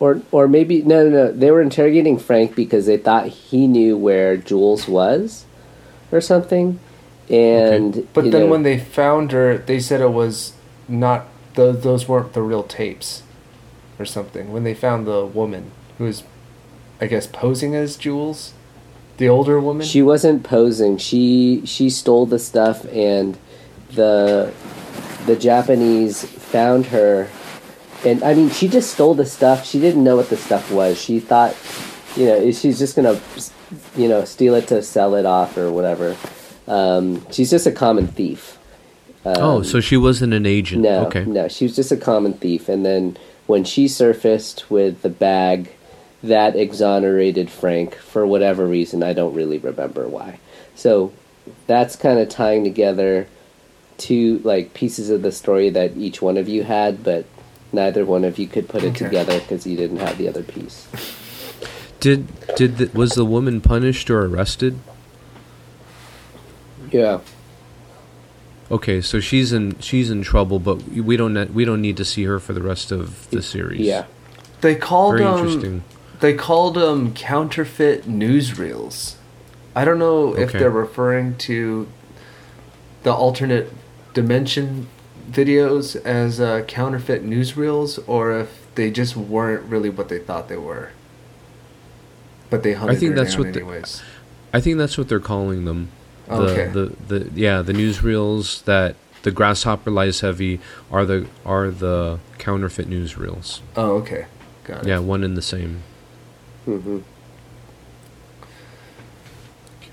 or or maybe no no no. They were interrogating Frank because they thought he knew where Jules was, or something. And But then know- when they found her, they said it was not those those weren't the real tapes, or something. When they found the woman who was, I guess, posing as Jules, the older woman. She wasn't posing. She she stole the stuff, and the the Japanese found her, and I mean, she just stole the stuff. She didn't know what the stuff was. She thought, you know, she's just gonna, you know, steal it to sell it off or whatever. Um, she's just a common thief. oh, so she wasn't an agent. Um, No, okay. no, she was just a common thief. And then when she surfaced with the bag, that exonerated Frank for whatever reason. I don't really remember why. So that's kind of tying together two like pieces of the story that each one of you had, but neither one of you could put it Okay. together because you didn't have the other piece. Did did the, was the woman punished or arrested? Yeah. Okay, so she's in she's in trouble, but we don't ne- we don't need to see her for the rest of the series. Yeah. they called Very um, interesting. They called them counterfeit newsreels. I don't know if Okay. they're referring to the alternate dimension videos as uh, counterfeit newsreels, or if they just weren't really what they thought they were. But they hunted I think her that's down what the- anyways. I think that's what they're calling them. The, Okay. the, the yeah the newsreels that the grasshopper lies heavy are the are the counterfeit newsreels. Oh, okay. Got it. Yeah, one and the same. hmm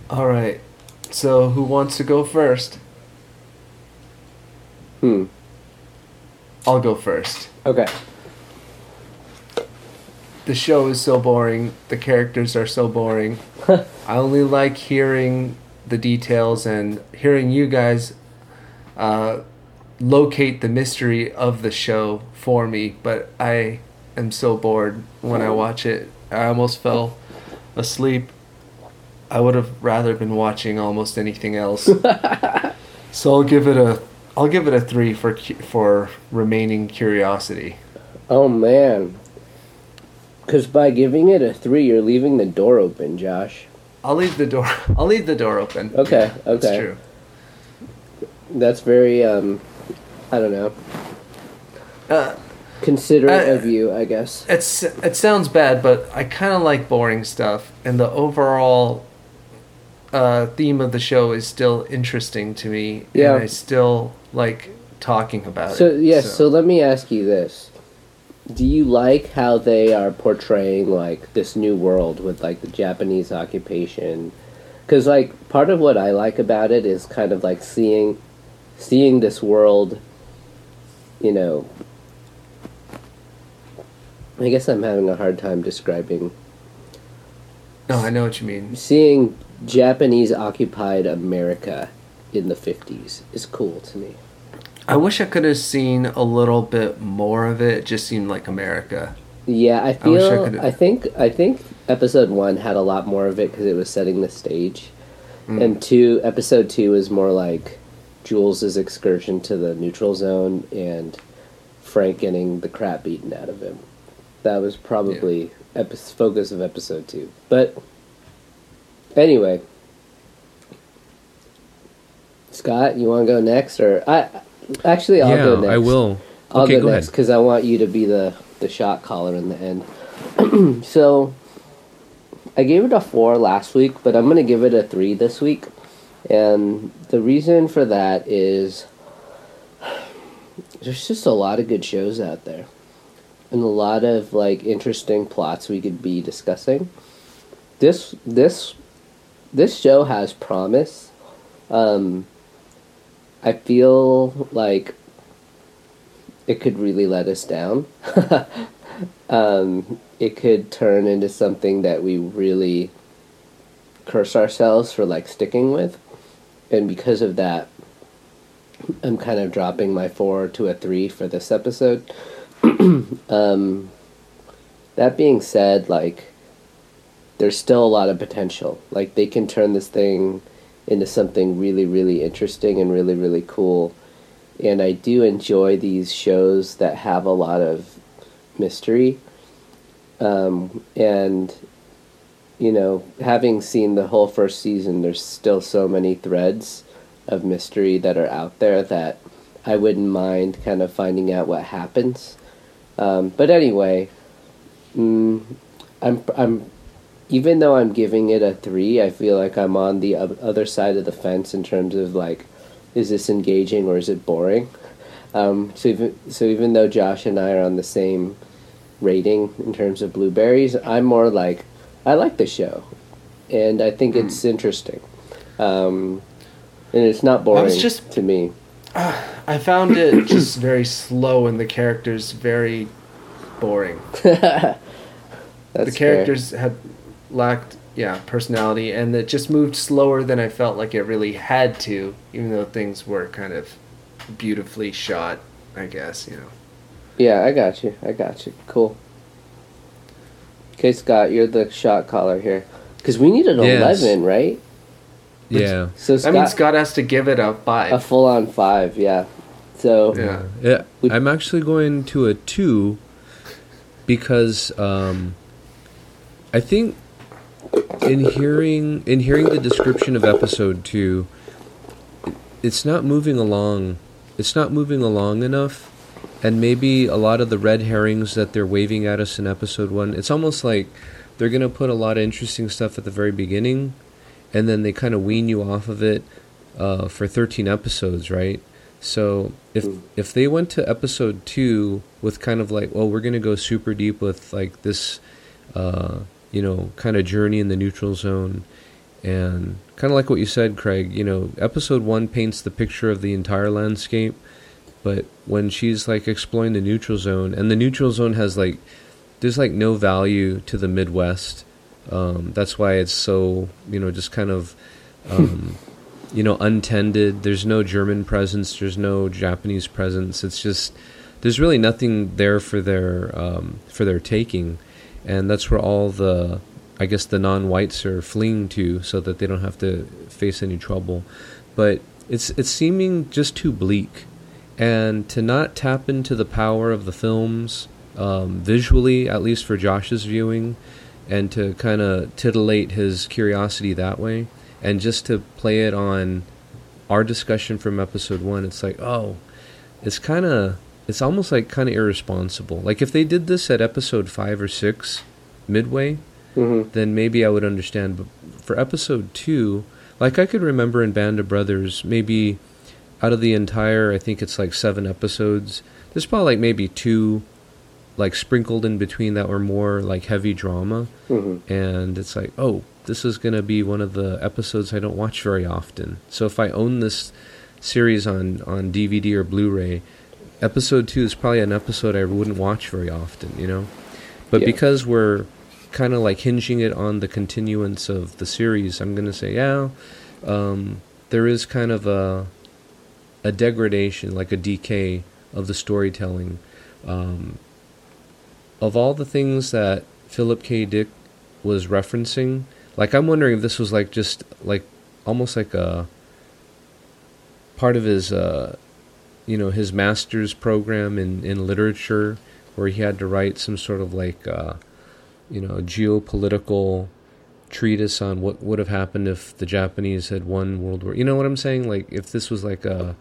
All right. So, who wants to go first? Hmm. I'll go first. Okay. The show is so boring. The characters are so boring. I only like hearing the details and hearing you guys uh, locate the mystery of the show for me. But I am so bored when I watch it. I almost fell asleep. I would have rather been watching almost anything else. so I'll give it a I'll give it a three for for remaining curiosity. Oh man. Because by giving it a three, you're leaving the door open, Josh. I'll leave the door. I'll leave the door open. Okay, That's okay. That's true. That's very um, I don't know, Uh, considerate Uh, of you, I guess. it's it sounds bad, but I kind of like boring stuff, and the overall uh, theme of the show is still interesting to me. Yeah. and I still like talking about it. So yes, so let me ask you this: Do you like how they are portraying like this new world with like the Japanese occupation? Because like part of what I like about it is kind of like seeing, seeing this world. You know. I guess I'm having a hard time describing no, I know what you mean. seeing Japanese occupied America in the 50s is cool to me. I wish I could have seen a little bit more of it. It just seemed like America. Yeah, I I wish I feel. I, think. I think episode one had a lot more of it because it was setting the stage, Mm. and two. Episode two is more like Jules's excursion to the neutral zone and Frank getting the crap beaten out of him. That was probably epi- focus of episode two. But anyway, Scott, you want to go next, or I? Actually, I'll yeah, go next. I will. I'll okay, go, go next because I want you to be the the shot caller in the end. so, I gave it a four last week, but I'm gonna give it a three this week, and the reason for that is there's just a lot of good shows out there, and a lot of like interesting plots we could be discussing. This this this show has promise. Um, I feel like it could really let us down. um, it could turn into something that we really curse ourselves for like sticking with, and because of that, I'm kind of dropping my four to a three for this episode. um, that being said, like there's still a lot of potential. Like they can turn this thing into something really, really interesting and really, really cool. And I do enjoy these shows that have a lot of mystery. Um, and, you know, having seen the whole first season, there's still so many threads of mystery that are out there that I wouldn't mind kind of finding out what happens. Um, but anyway, mm, I'm, I'm even though I'm giving it a three, I feel like I'm on the other side of the fence in terms of like, is this engaging or is it boring? Um, so even so, even though Josh and I are on the same rating in terms of blueberries, I'm more like, I like the show, and I think it's interesting, um, and it's not boring just- to me. I found it just very slow and the characters very boring. That's the characters had lacked yeah personality and it just moved slower than i felt like it really had to even though things were kind of beautifully shot i guess you know Yeah, I got you. I got you. Cool. Okay, Scott, you're the shot caller here, because we need an Yes. eleven, right? Yeah. So that Scott, means scott has to give it a five a full on five, yeah. So Yeah. Yeah, Would- I'm actually going to a two because um, I think in hearing in hearing the description of episode two, it's not moving along. It's not moving along enough, and maybe a lot of the red herrings that they're waving at us in episode one. It's almost like they're gonna put a lot of interesting stuff at the very beginning, and then they kind of wean you off of it uh, for 13 episodes, right? So if Hmm. if they went to episode two with kind of like, well, we're gonna go super deep with like this, uh, you know, kind of journey in the neutral zone, and kind of like what you said, Craig. You know, episode one paints the picture of the entire landscape, but when she's like exploring the neutral zone, and the neutral zone has like, there's like no value to the Midwest. Um, that's why it's so you know just kind of. Um, you know, untended. There's no German presence. There's no Japanese presence. It's just there's really nothing there for their um, for their taking, and that's where all the I guess the non-whites are fleeing to so that they don't have to face any trouble. But it's it's seeming just too bleak, and to not tap into the power of the films um, visually, at least for Josh's viewing, and to kind of titillate his curiosity that way and just to play it on our discussion from episode one, it's like, oh, it's kind of, it's almost like kind of irresponsible. Like if they did this at episode five or six, midway, hmm then maybe I would understand. But for episode two, like I could remember in Band of Brothers, maybe out of the entire, I think it's like seven episodes, there's probably like maybe two, like sprinkled in between that were more like heavy drama hmm and it's like, oh, this is going to be one of the episodes I don't watch very often. So if I own this series on on DVD or Blu-ray, episode 2 is probably an episode I wouldn't watch very often, you know. But Yeah. because we're kind of like hinging it on the continuance of the series, I'm going to say, yeah, um, there is kind of a a degradation, like a decay of the storytelling. Um, of all the things that Philip K. Dick was referencing, like I'm wondering if this was like just like almost like a part of his uh, you know his master's program in in literature where he had to write some sort of like uh, you know geopolitical treatise on what would have happened if the Japanese had won World War. You know what I'm saying? Like if this was like a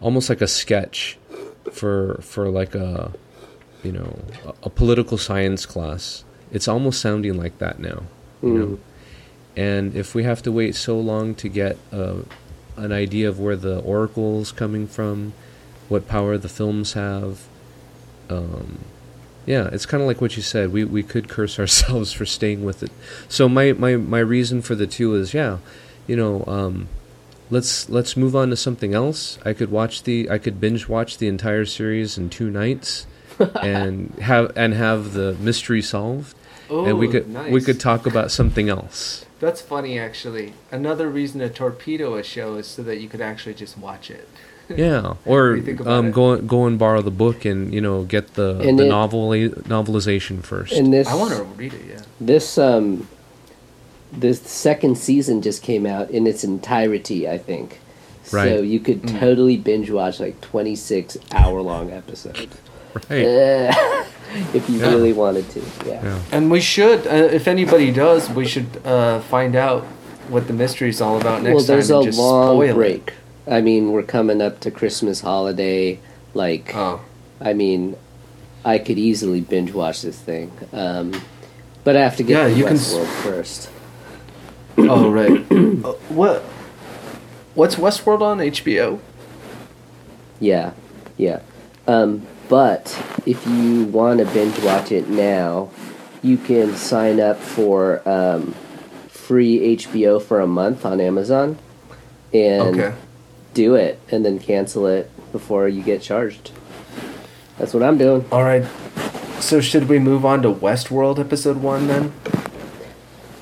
almost like a sketch for for like a you know a, a political science class. It's almost sounding like that now. You know? And if we have to wait so long to get uh, an idea of where the oracle's coming from, what power the films have, um, yeah, it's kind of like what you said. We we could curse ourselves for staying with it. So my my my reason for the two is yeah, you know, um, let's let's move on to something else. I could watch the I could binge watch the entire series in two nights, and have and have the mystery solved, and we could nice. we could talk about something else. That's funny, actually. Another reason to torpedo a show is so that you could actually just watch it. Yeah, or do you think about um, it? go go and borrow the book and you know get the And the it- novel novelization first. And this I want to read it. Yeah. this um this second season just came out in its entirety, I think. Right. So you could Mm. totally binge watch like 26 hour long episodes. right. If you Yeah. really wanted to. Yeah. Yeah. And we should, uh, if anybody does, we should uh, find out what the mystery is all about next well, there's time a and just long spoil break. I mean, we're coming up to Christmas holiday. Like. Oh. I mean, I could easily binge watch this thing. Um, but I have to get Yeah, to you can Westworld first. Oh right. uh, what? What's Westworld on HBO? Yeah, yeah. Um, but if you want to binge watch it now, you can sign up for um, free HBO for a month on Amazon and Okay. Do it and then cancel it before you get charged. That's what I'm doing. All right. So should we move on to Westworld episode one then?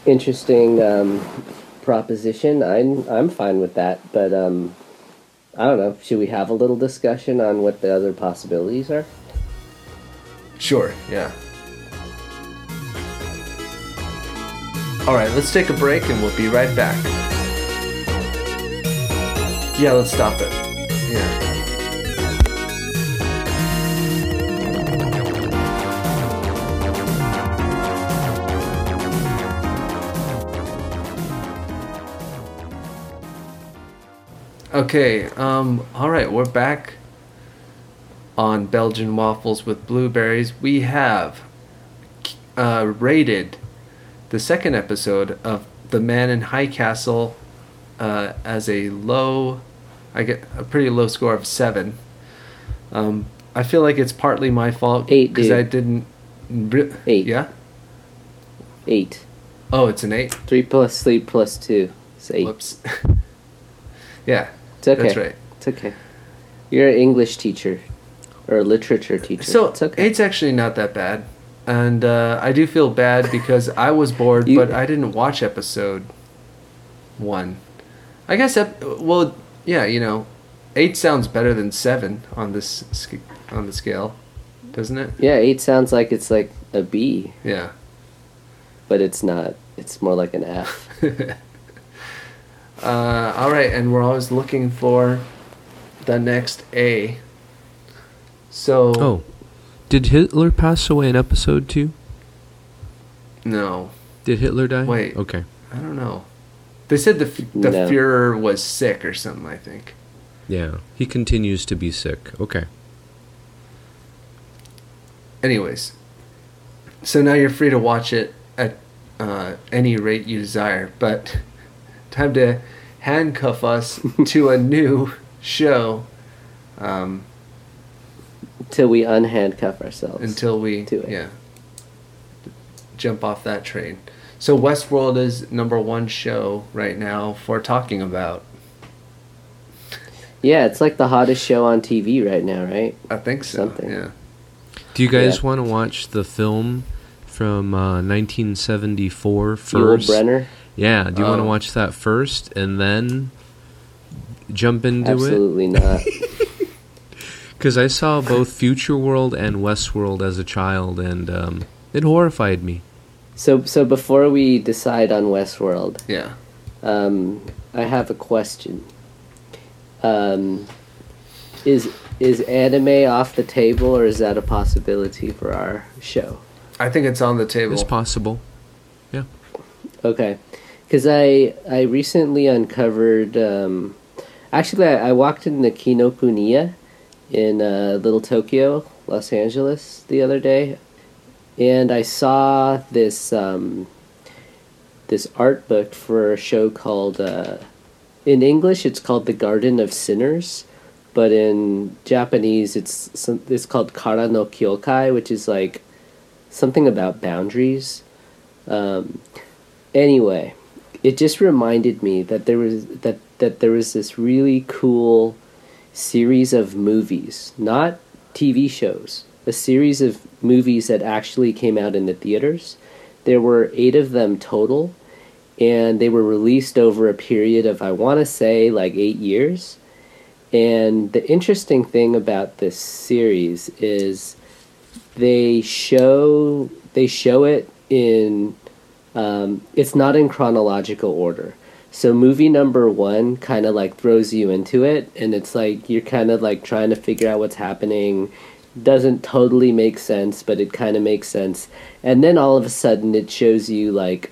Interesting um, proposition. I'm I'm fine with that, but um, I don't know. Should we have a little discussion on what the other possibilities are? Sure. Yeah. All right. Let's take a break and we'll be right back. Yeah. Let's stop it. Yeah. Okay, um, alright, we're back on Belgian waffles with blueberries. We have uh, rated the second episode of The Man in High Castle uh, as a low I get a pretty low score of seven. Um, I feel like it's partly my fault because. I didn't. Eight. Yeah. Eight. Oh, it's an eight. Three plus sleep plus two. It's eight. Whoops. yeah, It's okay. that's right. It's okay. You're an English teacher or a literature teacher. So it's okay. eight's actually not that bad, and uh, I do feel bad because I was bored, You- but I didn't watch episode one. I guess ep- well, yeah, you know, eight sounds better than seven on this on the scale, doesn't it? yeah, eight sounds like it's like a B, Yeah. but it's not. It's more like an F. Uh, all right, and we're always looking for the next A. So Oh, did Hitler pass away in episode two? no, Did Hitler die? Wait. Okay. I don't know. They said the the No. Führer was sick or something. I think. Yeah, he continues to be sick. Okay. Anyways, so now you're free to watch it at uh, any rate you desire, but time to handcuff us to a new show um, Till we unhandcuff ourselves. until we Do it. yeah jump off that train. So Westworld is number one show right now for talking about. yeah, it's like the hottest show on TV right now, right? I think so. Something. Yeah. Do you guys Yeah. want to watch the film from uh, 1974 Yul first? Brynner. Yeah. Do you want to Oh. watch that first and then jump into it? Absolutely not. Because I saw both Future World and Westworld as a child, and um, it horrified me. So, so before we decide on Westworld, Yeah. um, I have a question. Um, is is anime off the table, or is that a possibility for our show? I think it's on the table. It's possible. Yeah. Okay, because I I recently uncovered. Um, actually, I, I walked into the Kinokuniya in uh, Little Tokyo, Los Angeles, the other day, and I saw this um, this art book for a show called. Uh, in English, it's called The Garden of Sinners, but in Japanese, it's some, it's called Kara no Kyokai, which is like something about boundaries. Um, anyway, it just reminded me that there was that that there was this really cool series of movies, not TV shows, a series of movies that actually came out in the theaters. There were eight of them total, and they were released over a period of I want to say like eight years. And the interesting thing about this series is they show they show it in um, it's not in chronological order. So movie number one kind of like throws you into it, and it's like you're kind of like trying to figure out what's happening. Doesn't totally make sense, but it kind of makes sense. And then all of a sudden, it shows you like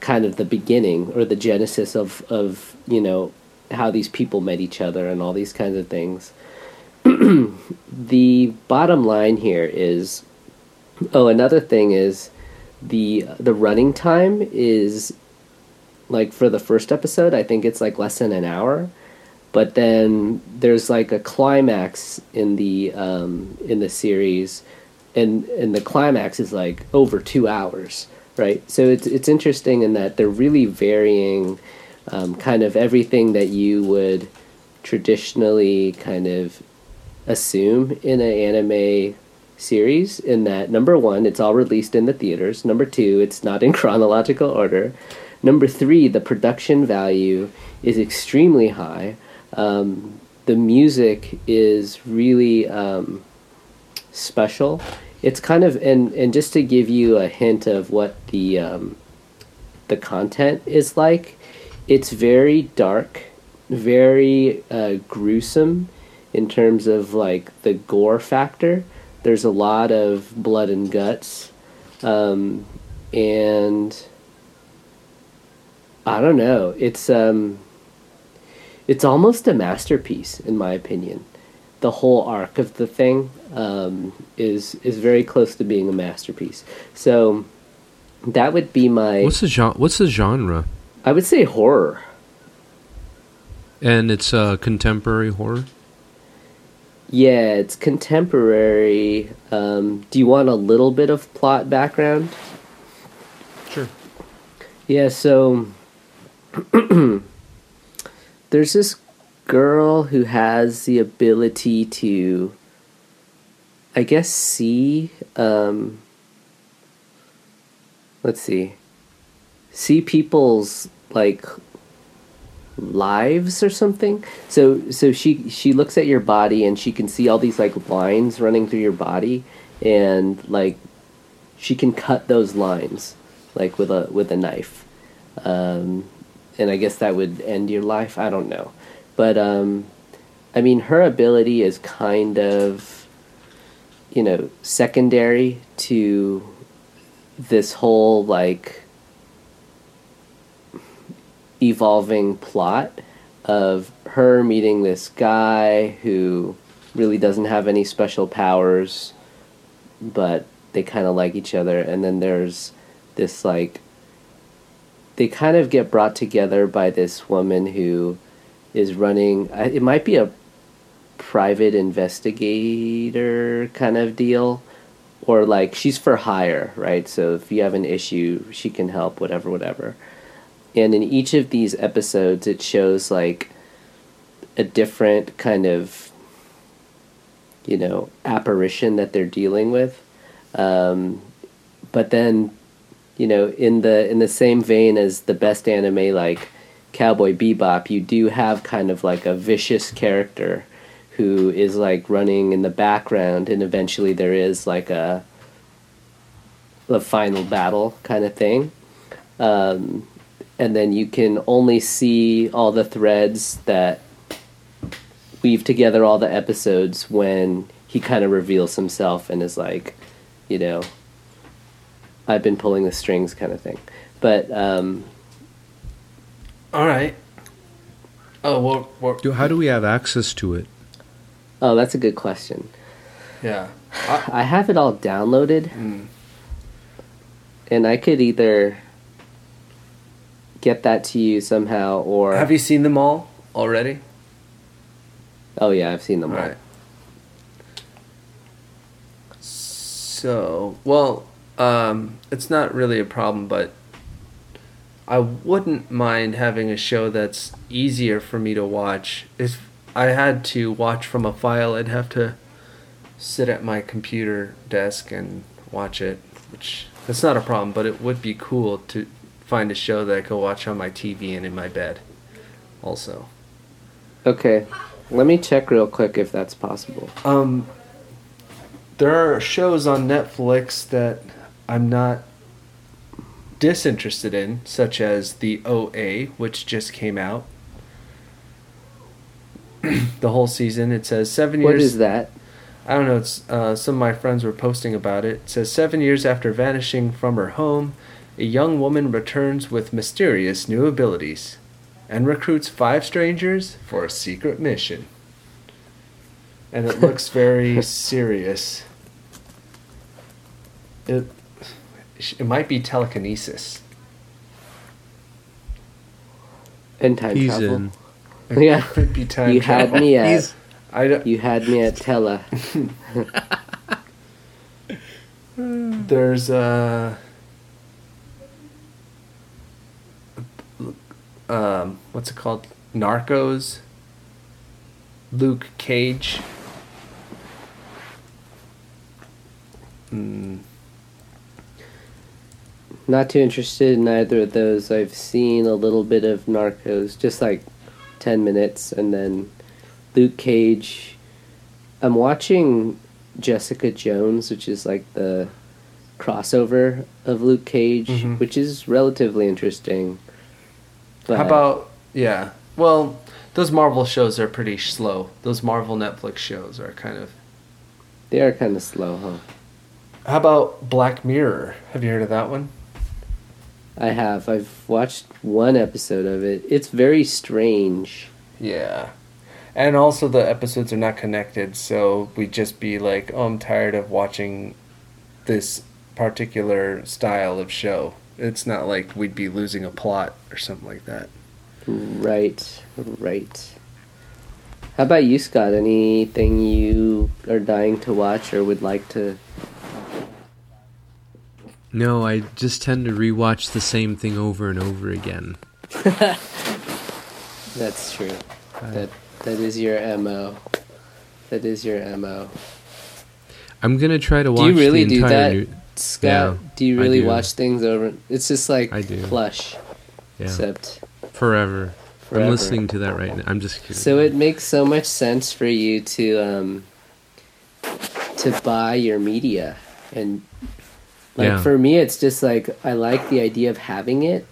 kind of the beginning or the genesis of of you know how these people met each other and all these kinds of things. the bottom line here is oh another thing is the the running time is like for the first episode i think it's like less than an hour but then there's like a climax in the um in the series and and the climax is like over two hours right? So it's it's interesting in that they're really varying um, kind of everything that you would traditionally kind of assume in an anime series in that number one it's all released in the theaters. Number two it's not in chronological order. Number three the production value is extremely high um, the music is really um, special. It's kind of and and just to give you a hint of what the um, the content is like it's very dark very uh, gruesome in terms of like the gore factor. There's a lot of blood and guts um, and i don't know. It's um it's almost a masterpiece in my opinion the whole arc of the thing um, is is very close to being a masterpiece so that would be my What's the genre? What's the genre? i would say horror And it's uh, contemporary horror. Yeah, it's contemporary. Um, do you want a little bit of plot background? Sure. Yeah, so there's this girl who has the ability to, I guess, see. Um, let's see, see people's like lives or something. So so she she looks at your body and she can see all these like lines running through your body and like she can cut those lines like with a with a knife. Um, and I guess that would end your life. I don't know. But um, I mean her ability is kind of you know secondary to this whole like evolving plot of her meeting this guy who really doesn't have any special powers, but they kind of like each other. And then there's this like, they kind of get brought together by this woman who is running, it might be a private investigator kind of deal. Or like she's for hire, right? So if you have an issue, she can help, whatever, whatever and in each of these episodes it shows like a different kind of you know apparition that they're dealing with um, but then you know in the in the same vein as the best anime like cowboy bebop you do have kind of like a vicious character who is like running in the background and eventually there is like a the final battle kind of thing. Um, and then you can only see all the threads that weave together all the episodes when he kind of reveals himself and is like, you know, I've been pulling the strings kind of thing. But um, All right. Oh well, well Do, how do we have access to it? oh, that's a good question. yeah. I have it all downloaded, Mm. and I could either get that to you somehow, or Have you seen them all already? oh yeah, I've seen them all. Right. So, well, um, it's not really a problem, but I wouldn't mind having a show that's easier for me to watch. If I had to watch from a file, I'd have to sit at my computer desk and watch it, which that's not a problem, but it would be cool to find a show that I could watch on my TV and in my bed also. Okay, let me check real quick if that's possible. Um, there are shows on Netflix that I'm not disinterested in, such as the OA, which just came out. the whole season. It says seven What years. is that? I don't know. It's uh, some of my friends were posting about it. It says seven years after vanishing from her home, a young woman returns with mysterious new abilities, and recruits five strangers for a secret mission. And it looks very serious. It it might be telekinesis. And time He's travel. in. Yeah, It could be time you had me at He's I don't, you had me at Tella. There's uh um what's it called? Narcos. Luke Cage. Mm, Not too interested in either of those. I've seen a little bit of Narcos, just like ten minutes, and then Luke Cage. I'm watching Jessica Jones, which is like the crossover of Luke Cage, Mhm. which is relatively interesting. How about yeah? Well, those Marvel shows are pretty slow. Those Marvel Netflix shows are kind of. they are kind of slow, huh? How about Black Mirror? Have you heard of that one? I have. I've watched one episode of it. It's very strange. Yeah. And also the episodes are not connected, so we'd just be like, oh, I'm tired of watching this particular style of show. It's not like we'd be losing a plot or something like that. Right, right. How about you, Scott? Anything you are dying to watch or would like to? No, I just tend to rewatch the same thing over and over again. That's true. That that is your mo. That is your mo. I'm gonna try to watch. Do you really do that, new- Scott? Yeah, do you really do. watch things over? It's just like I do. plush, Yeah, except forever. forever. I'm listening to that right now. I'm just kidding. So it makes so much sense for you to um to buy your media and like Yeah. for me it's just like I like the idea of having it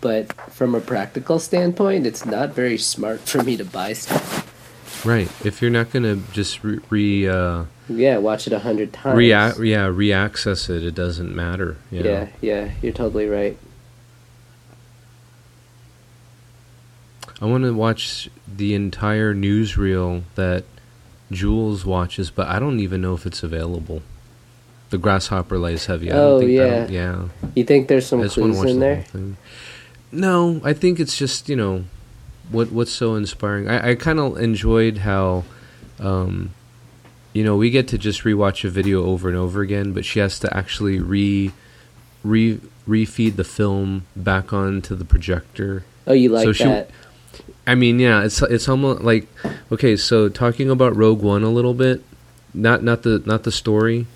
but from a practical standpoint it's not very smart for me to buy stuff. right. If you're not gonna just re, re uh, Yeah, watch it a hundred times. rea- yeah reaccess it, it doesn't matter. You know? yeah, yeah, you're totally right. I want to watch the entire newsreel that Jules watches, but I don't even know if it's available. The Grasshopper Lays Heavy. I Oh, don't think, I yeah. yeah. You think there's some I just want to clues in the there? thing. No, I think it's just you know what what's so inspiring. I, I kind of enjoyed how, um, you know, we get to just rewatch a video over and over again, but she has to actually re re refeed the film back onto the projector. Oh, you like So she- that? I mean, yeah, it's it's almost like okay. So talking about Rogue One a little bit, not not the not the story,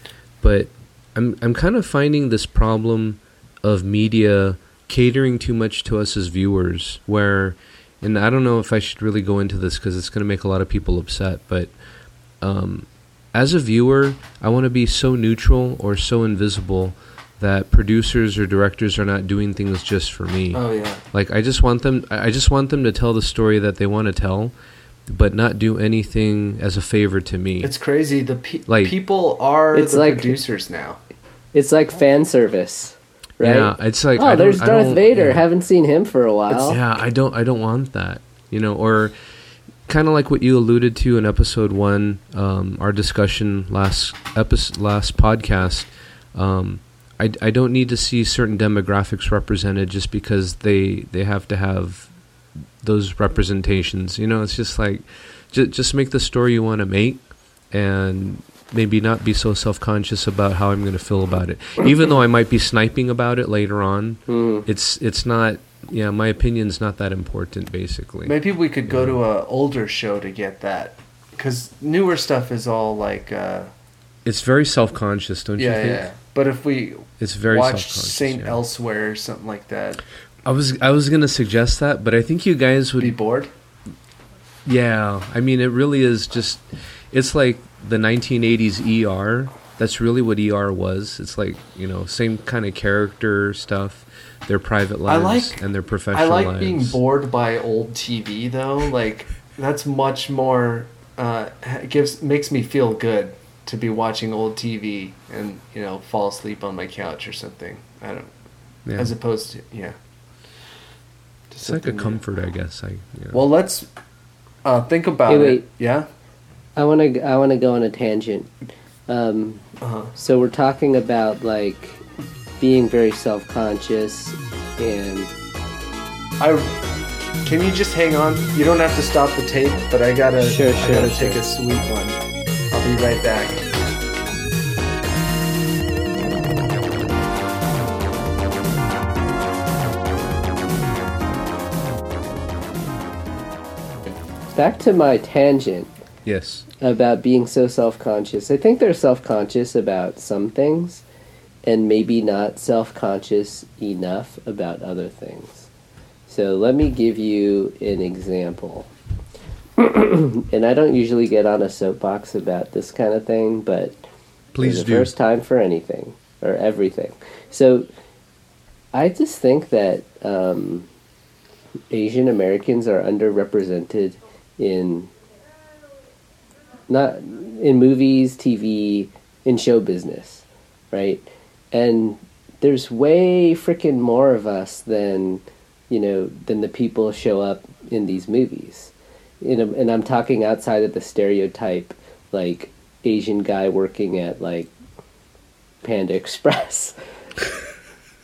but I'm I'm kind of finding this problem of media catering too much to us as viewers. Where, and I don't know if I should really go into this because it's going to make a lot of people upset, but um, as a viewer, I want to be so neutral or so invisible that producers or directors are not doing things just for me. Oh yeah. Like I just want them I I just want them to tell the story that they want to tell, but not do anything as a favor to me. It's crazy. The pe- Like- people are It's the like- producers now. It's like fan service, right? Yeah, it's like oh, there's Darth Vader. yeah. Haven't seen him for a while. Yeah, I don't I don't want that. You know, or kind of like what you alluded to in episode 1, um, our discussion last episode last podcast, um I, I don't need to see certain demographics represented just because they they have to have those representations. You know, it's just like just just make the story you want to make and maybe not be so self-conscious about how I'm going to feel about it. Even though I might be sniping about it later on, Mm. it's it's not yeah, my opinion's not that important basically. Maybe we could go to a older show to get that, because newer stuff is all like, uh, It's very self-conscious, don't you think? yeah. But if we It's very watch self-conscious. Saint yeah. Elsewhere or something like that, I was I was going to suggest that, but I think you guys would be bored. Yeah, I mean, it really is just. It's like the 1980s ER. That's really what ER was. It's like you know, same kind of character stuff. Their private lives like- and their professional. I like lives. being bored by old TV though. Like that's much more uh, gives makes me feel good to be watching old TV and you know fall asleep on my couch or something. I don't Yeah. as opposed to yeah. To It's like a comfort, I guess. I yeah. Well, let's uh, think about Hey, it. Yeah. I want to. I want to go on a tangent. Um, Uh-huh. so we're talking about like being very self-conscious and I can you just hang on? You don't have to stop the tape, but I gotta Sure, I gotta sure. take a sweet one. I'll be right back. Back to my tangent yes. about being so self-conscious. I think they're self-conscious about some things, and maybe not self-conscious enough about other things. So let me give you an example. and I don't usually get on a soapbox about this kind of thing, but Please the do. first time for anything or everything. So I just think that um, Asian Americans are underrepresented in not in movies, TV, in show business, right? And there's way freaking more of us than you know than the people show up in these movies. You know, and I'm talking outside of the stereotype, like Asian guy working at like Panda Express.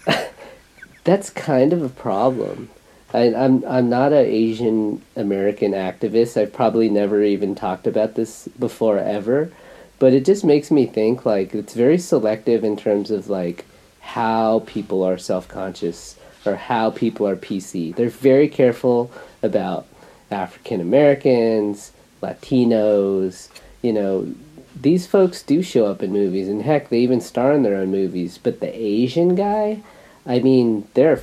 That's kind of a problem. I, I'm I'm not an Asian American activist. I've probably never even talked about this before ever, but it just makes me think like it's very selective in terms of like how people are self conscious or how people are PC. They're very careful about African Americans, Latinos. You know, these folks do show up in movies, and heck, they even star in their own movies. But the Asian guy, I mean, there are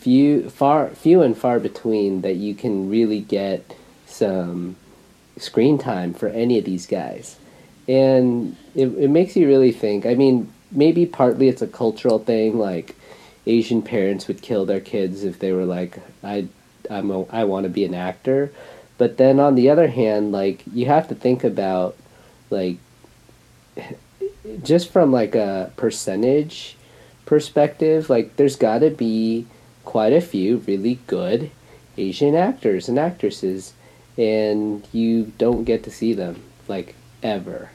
few, far, few and far between that you can really get some screen time for any of these guys, and it it makes you really think. I mean, maybe partly it's a cultural thing, like Asian parents would kill their kids if they were like, I, I'm a, I want to be an actor. But then on the other hand, like you have to think about like just from like a percentage perspective, like there's got to be quite a few really good Asian actors and actresses, and you don't get to see them like ever.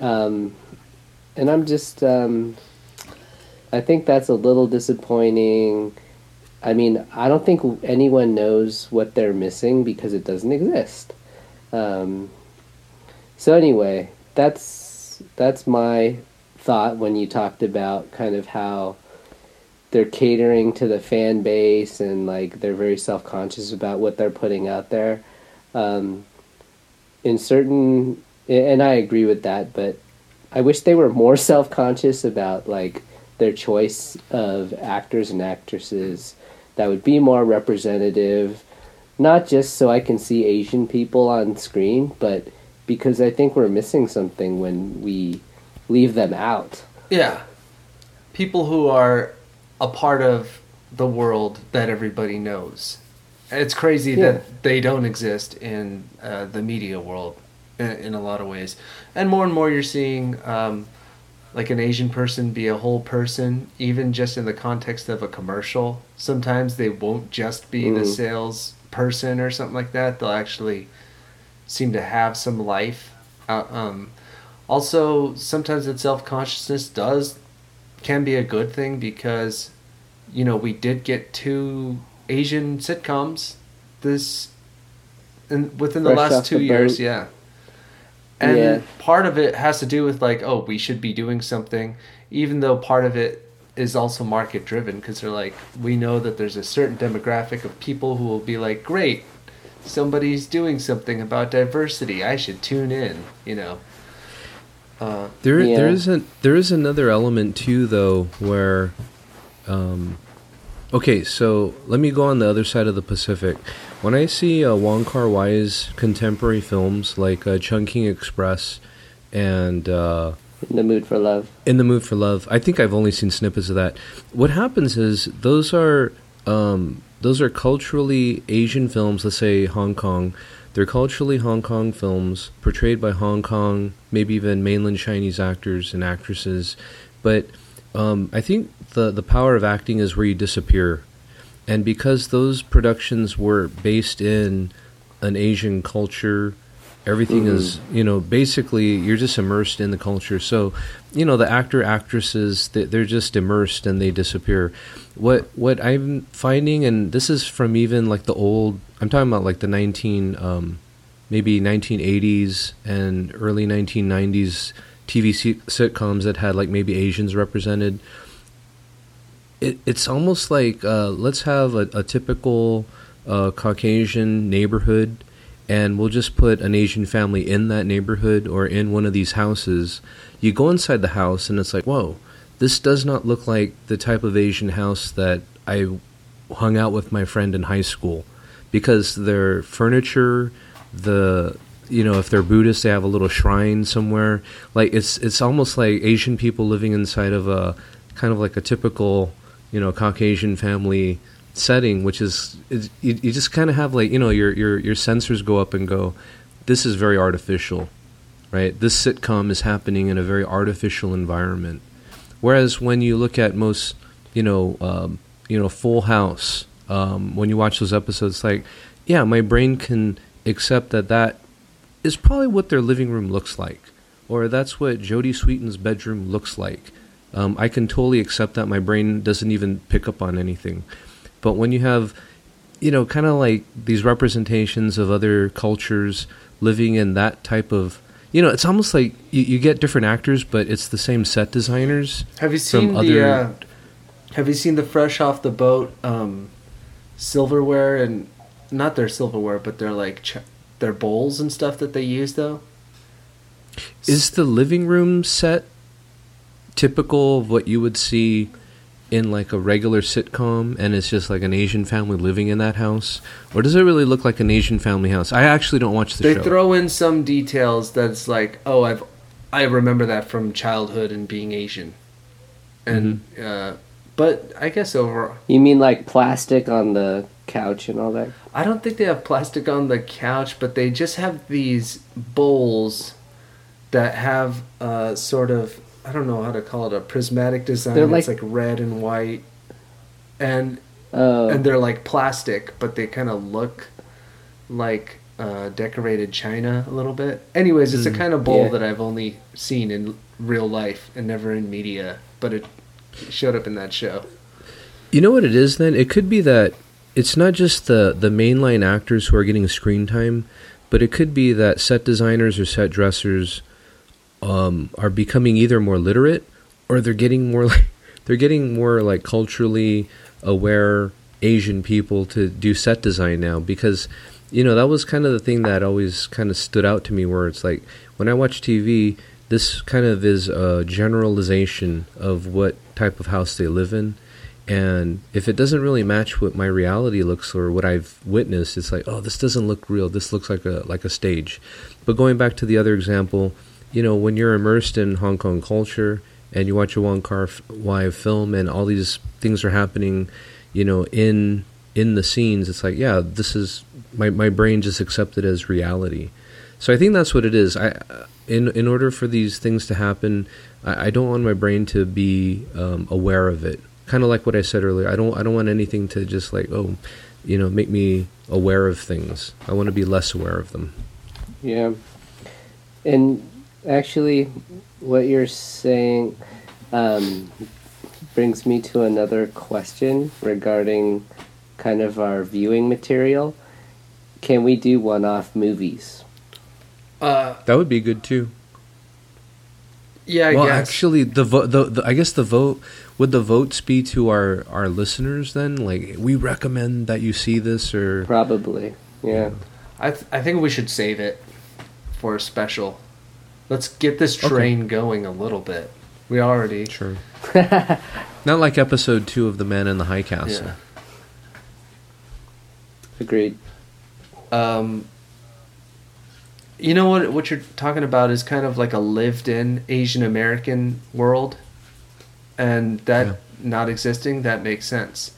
Um, and I'm just, um, I think that's a little disappointing. I mean, I don't think anyone knows what they're missing because it doesn't exist. Um, so anyway, that's that's my thought when you talked about kind of how they're catering to the fan base and like they're very self conscious about what they're putting out there. Um, in certain, and I agree with that, but I wish they were more self conscious about like their choice of actors and actresses that would be more representative, not just so I can see Asian people on screen, but because I think we're missing something when we leave them out. Yeah. People who are a part of the world that everybody knows. It's crazy yeah. that they don't exist in uh, the media world in, in, a lot of ways. And more and more you're seeing um, like an Asian person be a whole person, even just in the context of a commercial. Sometimes they won't just be mm. the sales person or something like that. They'll actually seem to have some life. Uh, um, also, sometimes that self consciousness does can be a good thing because, you know, we did get two Asian sitcoms this in, within the Fresh last two the years. Yeah. And yeah. part of it has to do with like, oh, we should be doing something, even though part of it is also market driven because they're like, we know that there's a certain demographic of people who will be like, great, somebody's doing something about diversity. I should tune in, you know. Uh, there, yeah. there is a, there is another element too, though, where, um, okay, so let me go on the other side of the Pacific. When I see uh, Wong Kar Wai's contemporary films like uh, Chungking Express and uh, In the Mood for Love, In the Mood for Love, I think I've only seen snippets of that. What happens is those are um, those are culturally Asian films. Let's say Hong Kong they're culturally Hong Kong films portrayed by Hong Kong, maybe even mainland Chinese actors and actresses. But um, I think the the power of acting is where you disappear, and because those productions were based in an Asian culture, everything mm-hmm. is you know basically you're just immersed in the culture. So you know the actor actresses they're just immersed and they disappear. What what I'm finding, and this is from even like the old I'm talking about like the 19, um, maybe 1980s and early 1990s TV sitcoms that had like maybe Asians represented. It, it's almost like uh, let's have a, a typical uh, Caucasian neighborhood, and we'll just put an Asian family in that neighborhood or in one of these houses. You go inside the house, and it's like, whoa, this does not look like the type of Asian house that I hung out with my friend in high school because their furniture, the you know if they're Buddhists, they have a little shrine somewhere. Like it's it's almost like Asian people living inside of a kind of like a typical you know Caucasian family setting, which is, is you, you just kind of have like you know your your your sensors go up and go, this is very artificial, right? This sitcom is happening in a very artificial environment, whereas when you look at most you know um, you know Full House um, when you watch those episodes, like, yeah, my brain can accept that that is probably what their living room looks like, or that's what Jodie Sweetin's bedroom looks like. Um, I can totally accept that. My brain doesn't even pick up on anything. But when you have you know, kind of like these representations of other cultures living in that type of. You know, it's almost like you, you get different actors, but it's the same set designers. Have you seen From the? other- Uh, have you seen the fresh off the boat um, silverware and not their silverware, but their like ch- their bowls and stuff that they use though? Is the living room set typical of what you would see in like a regular sitcom and it's just like an Asian family living in that house? Or does it really look like an Asian family house? I actually don't watch the they show. throw in some details that's like, oh, I've I remember that from childhood and being Asian, and uh, but I guess overall, You mean like plastic on the couch and all that? I don't think they have plastic on the couch, but they just have these bowls that have uh, sort of I don't know how to call it a prismatic design. They're it's like- like red and white, and Oh, and they're like plastic, but they kind of look like uh, decorated china a little bit. Anyways, it's a kind of bowl Yeah. that I've only seen in real life and never in media, but it showed up in that show. You know what it is then? It could be that it's not just the the mainline actors who are getting screen time, but it could be that set designers or set dressers um, are becoming either more literate or they're getting more like they're getting more like culturally aware Asian people to do set design now because you know that was kind of the thing that always kind of stood out to me where it's like when I watch TV this kind of is a generalization of what type of house they live in. And if it doesn't really match what my reality looks or what I've witnessed it's like oh this doesn't look real. This looks like a like a stage. But going back to the other example you know when you're immersed in Hong Kong culture and you watch a Wong Kar Wai film and all these things are happening you know in in the scenes it's like yeah this is my my brain just accepted as reality. So I think that's what it is. I uh, in in order for these things to happen I, I don't want my brain to be um, aware of it kind of like what I said earlier I don't I don't want anything to just like oh you know make me aware of things I want to be less aware of them yeah. And actually, what you're saying um, brings me to another question regarding kind of our viewing material. Can we do one-off movies? Uh, that would be good too yeah, I well, guess. actually, the, vo- the the I guess the vote would the votes be to our our listeners then? Like, we recommend that you see this, or Probably. Yeah. I th- I think we should save it for a special. Let's get this Okay. train going a little bit. We already sure, not like episode two of The Man in the High Castle. yeah. Agreed. Um, you know what what you're talking about is kind of like a lived-in Asian American world, and that Yeah. not existing that makes sense.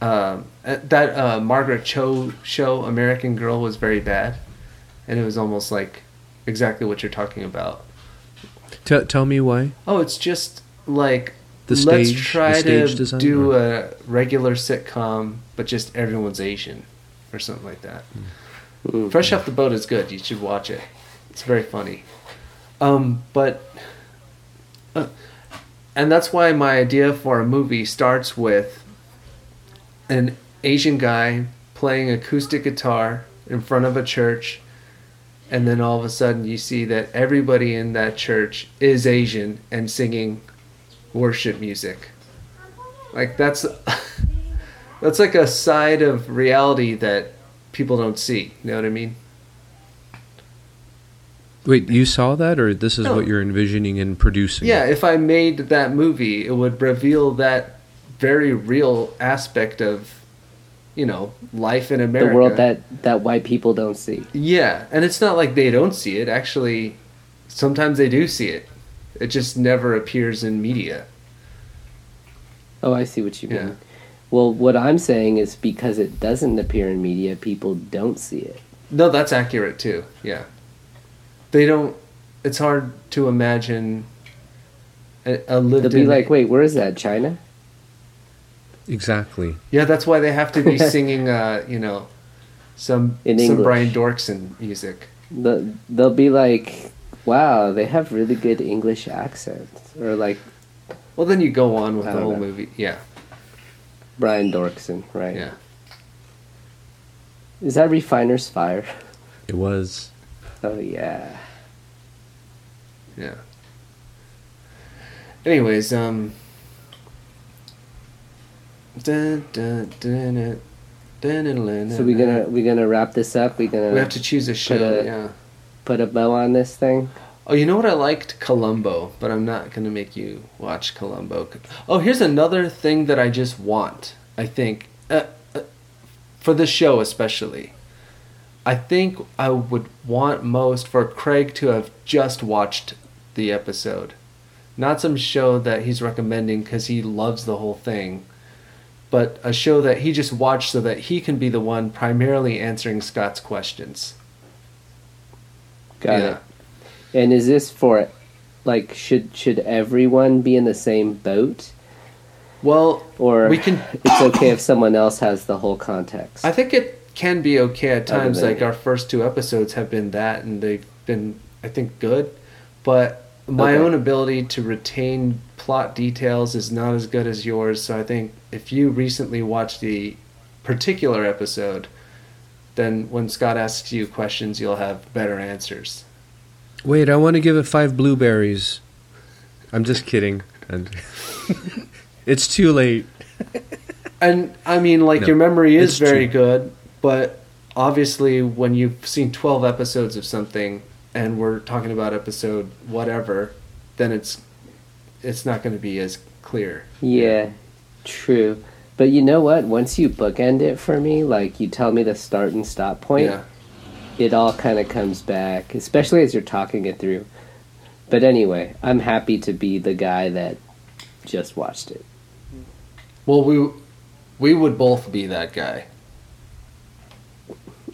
Um, uh, that uh, Margaret Cho show American Girl was very bad, and it was almost like exactly what you're talking about. T- tell me why. Oh, it's just like The let's try stage to design, do or- a regular sitcom, but just everyone's Asian or something like that. Mm. Fresh off the boat is good. You should watch it. It's very funny. Um, but uh, and that's why my idea for a movie starts with an Asian guy playing acoustic guitar in front of a church and then all of a sudden you see that everybody in that church is Asian and singing worship music. Like that's that's like a side of reality that people don't see. You know what I mean? Wait, you saw that, or this is No. what you're envisioning and producing? Yeah, if I made that movie, it would reveal that very real aspect of, you know, life in America. The world that, that white people don't see. Yeah, and it's not like they don't see it. Actually, sometimes they do see it. It just never appears in media. Oh, I see what you mean. Yeah. Well, what I'm saying is because it doesn't appear in media, people don't see it. No, that's accurate too. Yeah. They don't. It's hard to imagine a, a lived They'll be in. like, wait, where is that? China? exactly. yeah, that's why they have to be singing. Uh, you know, some In some English. Brian Doerksen music. The, they'll be like, wow, they have really good English accents. Or like Well, then you go on with the whole know. movie. Yeah, Brian Doerksen, right? yeah. Is that Refiner's Fire? It was. Oh yeah. Yeah. Anyways, um. Dun, dun, dun, dun, dun, dun, dun, So we gonna we gonna wrap this up. We gonna We have to choose a show. a- yeah. put a bow on this thing. Oh, you know what? I liked Columbo, but I'm not gonna make you watch Columbo. Oh, here's another thing that I just want. I think uh, uh, for the show especially. I think I would want most for Craig to have just watched the episode, not some show that he's recommending because he loves the whole thing, but a show that he just watched so that he can be the one primarily answering Scott's questions. Got Yeah. it. And is this for, like, should should everyone be in the same boat, Well, or we can it's okay if someone else has the whole context? I think it can be okay at times. Like our first two episodes have been that, and they've been, I think, good. But my Okay. own ability to retain plot details is not as good as yours. So I think if you recently watched the particular episode, then when Scott asks you questions, you'll have better answers. Wait, I want to give it five blueberries. I'm just kidding. And it's too late. And I mean, like No, your memory is very true. good, but obviously, when you've seen twelve episodes of something, and we're talking about episode whatever, then it's it's not going to be as clear. yeah, true. But you know what? Once you bookend it for me, like you tell me the start and stop point, Yeah. It all kind of comes back, especially as you're talking it through. But anyway, I'm happy to be the guy that just watched it. Well, we we would both be that guy.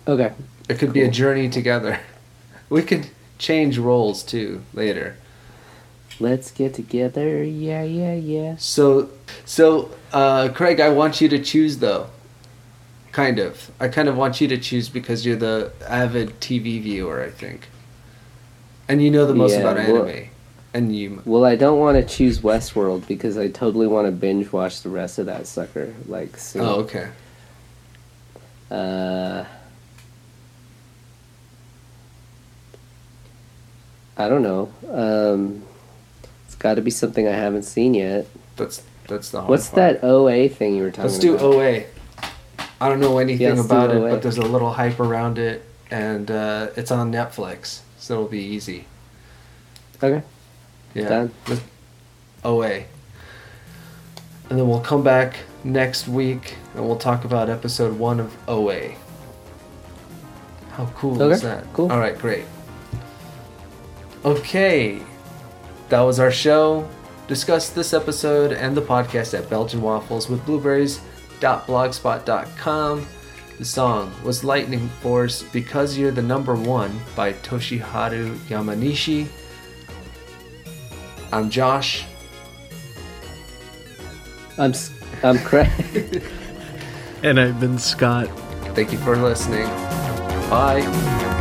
Okay. It could be a journey together. We could change roles too later. Let's get together. Yeah, yeah, yeah. So, so uh, Craig, I want you to choose though. Kind of. I kind of want you to choose because you're the avid TV viewer, I think. And you know the most Yeah, about well- anime. And you. Well, I don't want to choose Westworld because I totally want to binge watch the rest of that sucker. Like, soon. Oh, okay. Uh, I don't know. Um, it's got to be something I haven't seen yet. That's that's the What's part. that OA thing you were talking about? Let's do about? OA. I don't know anything Yeah, about it, but there's a little hype around it, and uh, it's on Netflix, so it'll be easy. Okay. Yeah. Done. With OA. And then we'll come back next week and we'll talk about episode one of OA. How cool is that? cool. All right, great. Okay. That was our show. Discuss this episode and the podcast at Belgian Waffles with Blueberries.blogspot.com. The song was Lightning Force Because You're the Number One by Toshiharu Yamanishi. I'm Josh. I'm s- I'm Craig. And I've been Scott. Thank you for listening. Bye.